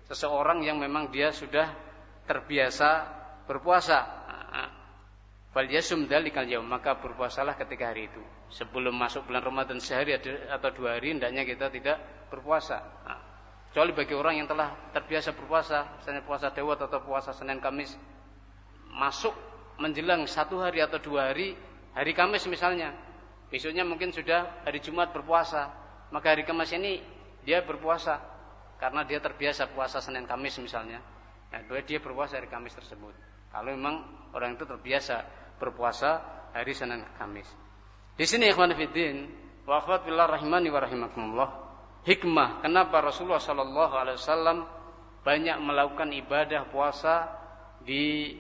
seseorang yang memang dia sudah terbiasa berpuasa. Fal yasum dalikal yaum, maka berpuasalah ketika hari itu. Sebelum masuk bulan Ramadan sehari atau dua hari hendaknya kita tidak berpuasa. Nah, kecuali bagi orang yang telah terbiasa berpuasa, misalnya puasa Dewat atau puasa Senin Kamis, masuk menjelang satu hari atau dua hari, hari Kamis misalnya, Besoknya mungkin sudah hari Jumat berpuasa. Maka hari Kamis ini dia berpuasa karena dia terbiasa puasa Senin Kamis misalnya. Nah, dia berpuasa hari Kamis tersebut. Kalau memang orang itu terbiasa berpuasa hari Senin Kamis. Di sini ikhwan fillah wa akhwat billah rahimani wa rahimakumullah. Hikmah kenapa Rasulullah sallallahu alaihi wasallam banyak melakukan ibadah puasa di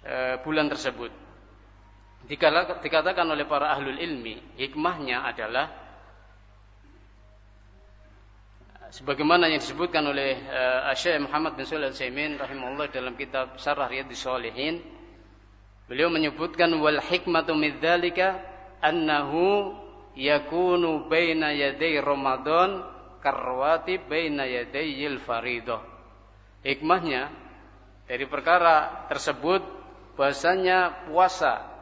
e, bulan tersebut. Dikatakan oleh para ahlul ilmi, hikmahnya adalah sebagaimana yang disebutkan oleh uh, Syekh Muhammad bin Shalih Al-Utsaimin rahimahullah dalam kitab Syarah Riyadhus Shalihin beliau menyebutkan wal hikmatu min dzalika annahu yakunu baina yaday Ramadan karwati baina yadayil faridah. Hikmahnya dari perkara tersebut bahasanya puasa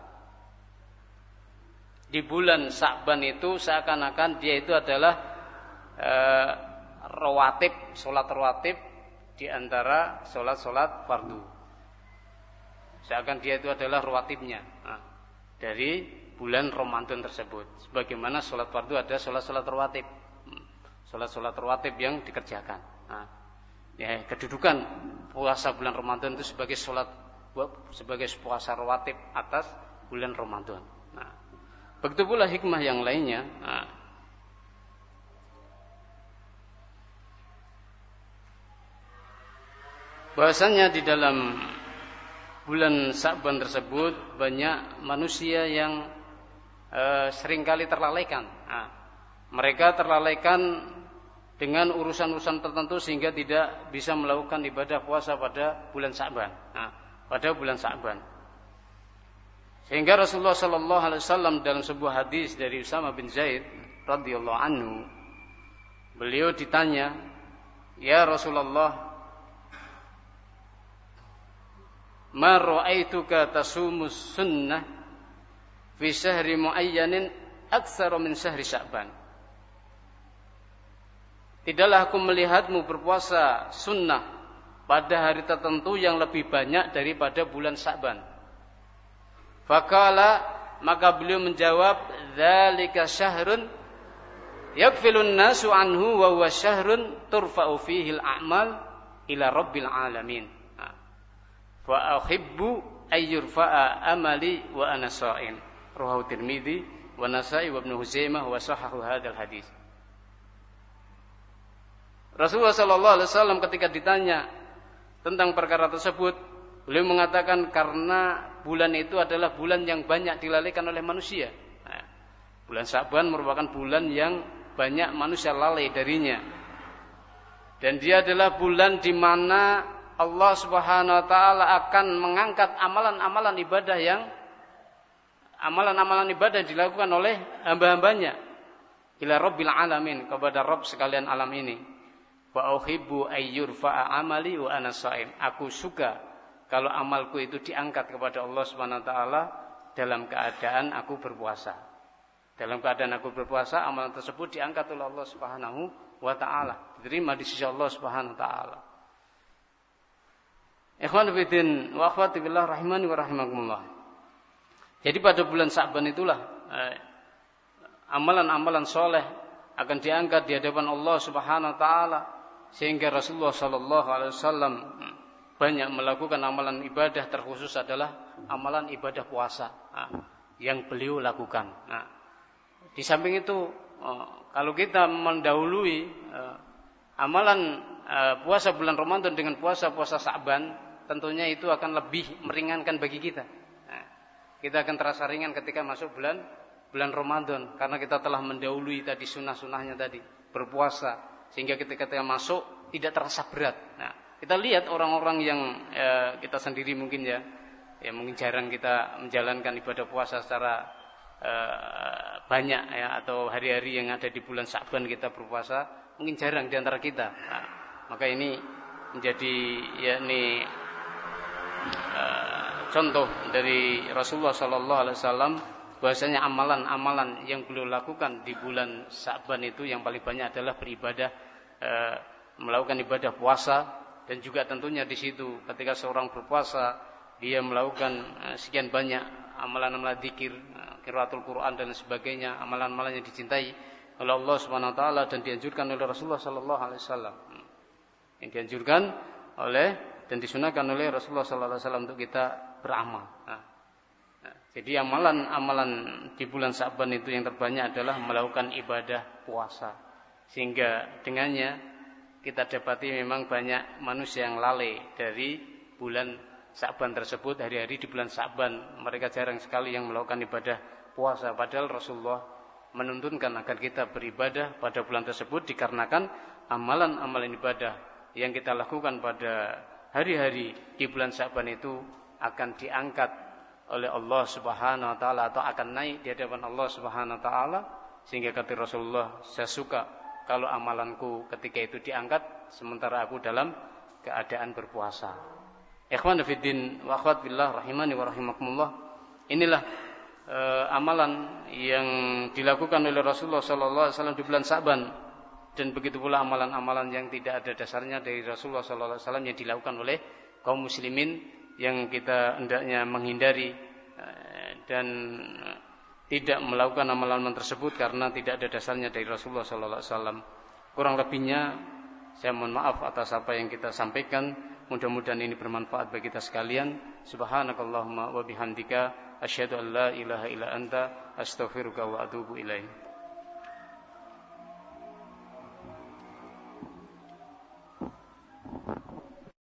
di bulan Sa'ban itu seakan-akan dia itu adalah e, rawatib, sholat rawatib di antara sholat-sholat fardu. Seakan dia itu adalah rawatibnya nah, dari bulan Ramadan tersebut. Sebagaimana sholat fardu ada sholat-sholat rawatib, sholat-sholat rawatib yang dikerjakan. Nah, ya, kedudukan puasa bulan Ramadan itu sebagai sholat sebagai puasa rawatib atas bulan Ramadan. Begitu pula hikmah yang lainnya. Nah, bahasanya di dalam bulan Sa'ban tersebut banyak manusia yang e, sering kali terlalaikan. Nah, mereka terlalaikan dengan urusan-urusan tertentu sehingga tidak bisa melakukan ibadah puasa pada bulan Sa'ban. Nah, pada bulan Sa'ban. Sehingga Rasulullah Shallallahu Alaihi Wasallam dalam sebuah hadis dari Usama bin Zaid radhiyallahu anhu, beliau ditanya, ya Rasulullah, ma ra'aituka tasumus sunnah fi syahri muayyanin aktsara min syahri Sya'ban. Tidaklah aku melihatmu berpuasa sunnah pada hari tertentu yang lebih banyak daripada bulan Sya'ban. Fakala maka beliau menjawab, "Dzalika syahrun yakfilun nasu anhu wa huwa syahrun turfa'u fihi al-a'mal ila rabbil alamin." Fa uhibbu ay yurfa'a amali wa ana sha'im. Rawahu Tirmidzi wa Nasa'i wa Ibnu Huzaimah wa sahahu hadzal hadis. Rasulullah sallallahu alaihi wasallam ketika ditanya tentang perkara tersebut, beliau mengatakan karena bulan itu adalah bulan yang banyak dilalaikan oleh manusia. Nah, bulan Sa'ban merupakan bulan yang banyak manusia lalai darinya. Dan dia adalah bulan di mana Allah Subhanahu wa taala akan mengangkat amalan-amalan ibadah yang amalan-amalan ibadah yang dilakukan oleh hamba-hambanya ila rabbil alamin kepada Rabb sekalian alam ini. Wa uhibbu ayyurfa'a amali wa ana. Aku suka kalau amalku itu diangkat kepada Allah Subhanahu wa taala dalam keadaan aku berpuasa. Dalam keadaan aku berpuasa, amalan tersebut diangkat oleh Allah Subhanahu wa taala, diterima di sisi Allah Subhanahu wa taala. Ikhwan fillah wa akhwati billah rahimani wa rahimakumullah. Jadi pada bulan Sa'ban itulah eh, amalan-amalan soleh akan diangkat di hadapan Allah Subhanahu wa taala sehingga Rasulullah sallallahu alaihi wasallam banyak melakukan amalan ibadah terkhusus adalah amalan ibadah puasa nah, yang beliau lakukan. Nah, di samping itu eh, kalau kita mendahului eh, amalan puasa bulan Ramadan dengan puasa-puasa Sa'ban tentunya itu akan lebih meringankan bagi kita. Nah, kita akan terasa ringan ketika masuk bulan bulan Ramadan karena kita telah mendahului tadi sunnah-sunnahnya tadi berpuasa sehingga ketika kita masuk tidak terasa berat. Nah, kita lihat orang-orang yang ya, kita sendiri mungkin ya, ya mungkin jarang kita menjalankan ibadah puasa secara uh, banyak ya atau hari-hari yang ada di bulan Sa'ban kita berpuasa mungkin jarang di antara kita. Nah, maka ini menjadi yakni uh, contoh dari Rasulullah Sallallahu Alaihi Wasallam bahwasanya amalan-amalan yang beliau lakukan di bulan Sa'ban itu yang paling banyak adalah beribadah uh, melakukan ibadah puasa dan juga tentunya di situ ketika seorang berpuasa dia melakukan uh, sekian banyak amalan-amalan zikir, uh, qiraatul Quran dan sebagainya, amalan-amalan yang dicintai oleh Allah Subhanahu wa taala dan dianjurkan oleh Rasulullah sallallahu alaihi wasallam. Yang dianjurkan oleh dan disunahkan oleh Rasulullah sallallahu alaihi wasallam untuk kita beramal. Nah, nah, jadi amalan-amalan di bulan Sa'ban itu yang terbanyak adalah melakukan ibadah puasa. Sehingga dengannya kita dapati memang banyak manusia yang lalai dari bulan Sa'ban tersebut hari-hari di bulan Sa'ban. Mereka jarang sekali yang melakukan ibadah puasa. Padahal Rasulullah menuntunkan agar kita beribadah pada bulan tersebut dikarenakan amalan-amalan ibadah yang kita lakukan pada hari-hari di bulan Syaban itu akan diangkat oleh Allah Subhanahu wa taala atau akan naik di hadapan Allah Subhanahu wa taala. Sehingga kata Rasulullah saya suka kalau amalanku ketika itu diangkat sementara aku dalam keadaan berpuasa. Ikhwan fiddin wa akhwat billah rahimani wa rahimakumullah. Inilah e, amalan yang dilakukan oleh Rasulullah sallallahu alaihi wasallam di bulan Sa'ban dan begitu pula amalan-amalan yang tidak ada dasarnya dari Rasulullah SAW yang dilakukan oleh kaum muslimin yang kita hendaknya menghindari eh, dan tidak melakukan amalan-amalan tersebut karena tidak ada dasarnya dari Rasulullah SAW. Kurang lebihnya saya mohon maaf atas apa yang kita sampaikan. Mudah-mudahan ini bermanfaat bagi kita sekalian. Subhanakallahumma wa bihamdika asyhadu an la ilaha illa anta astaghfiruka wa atubu ilaik.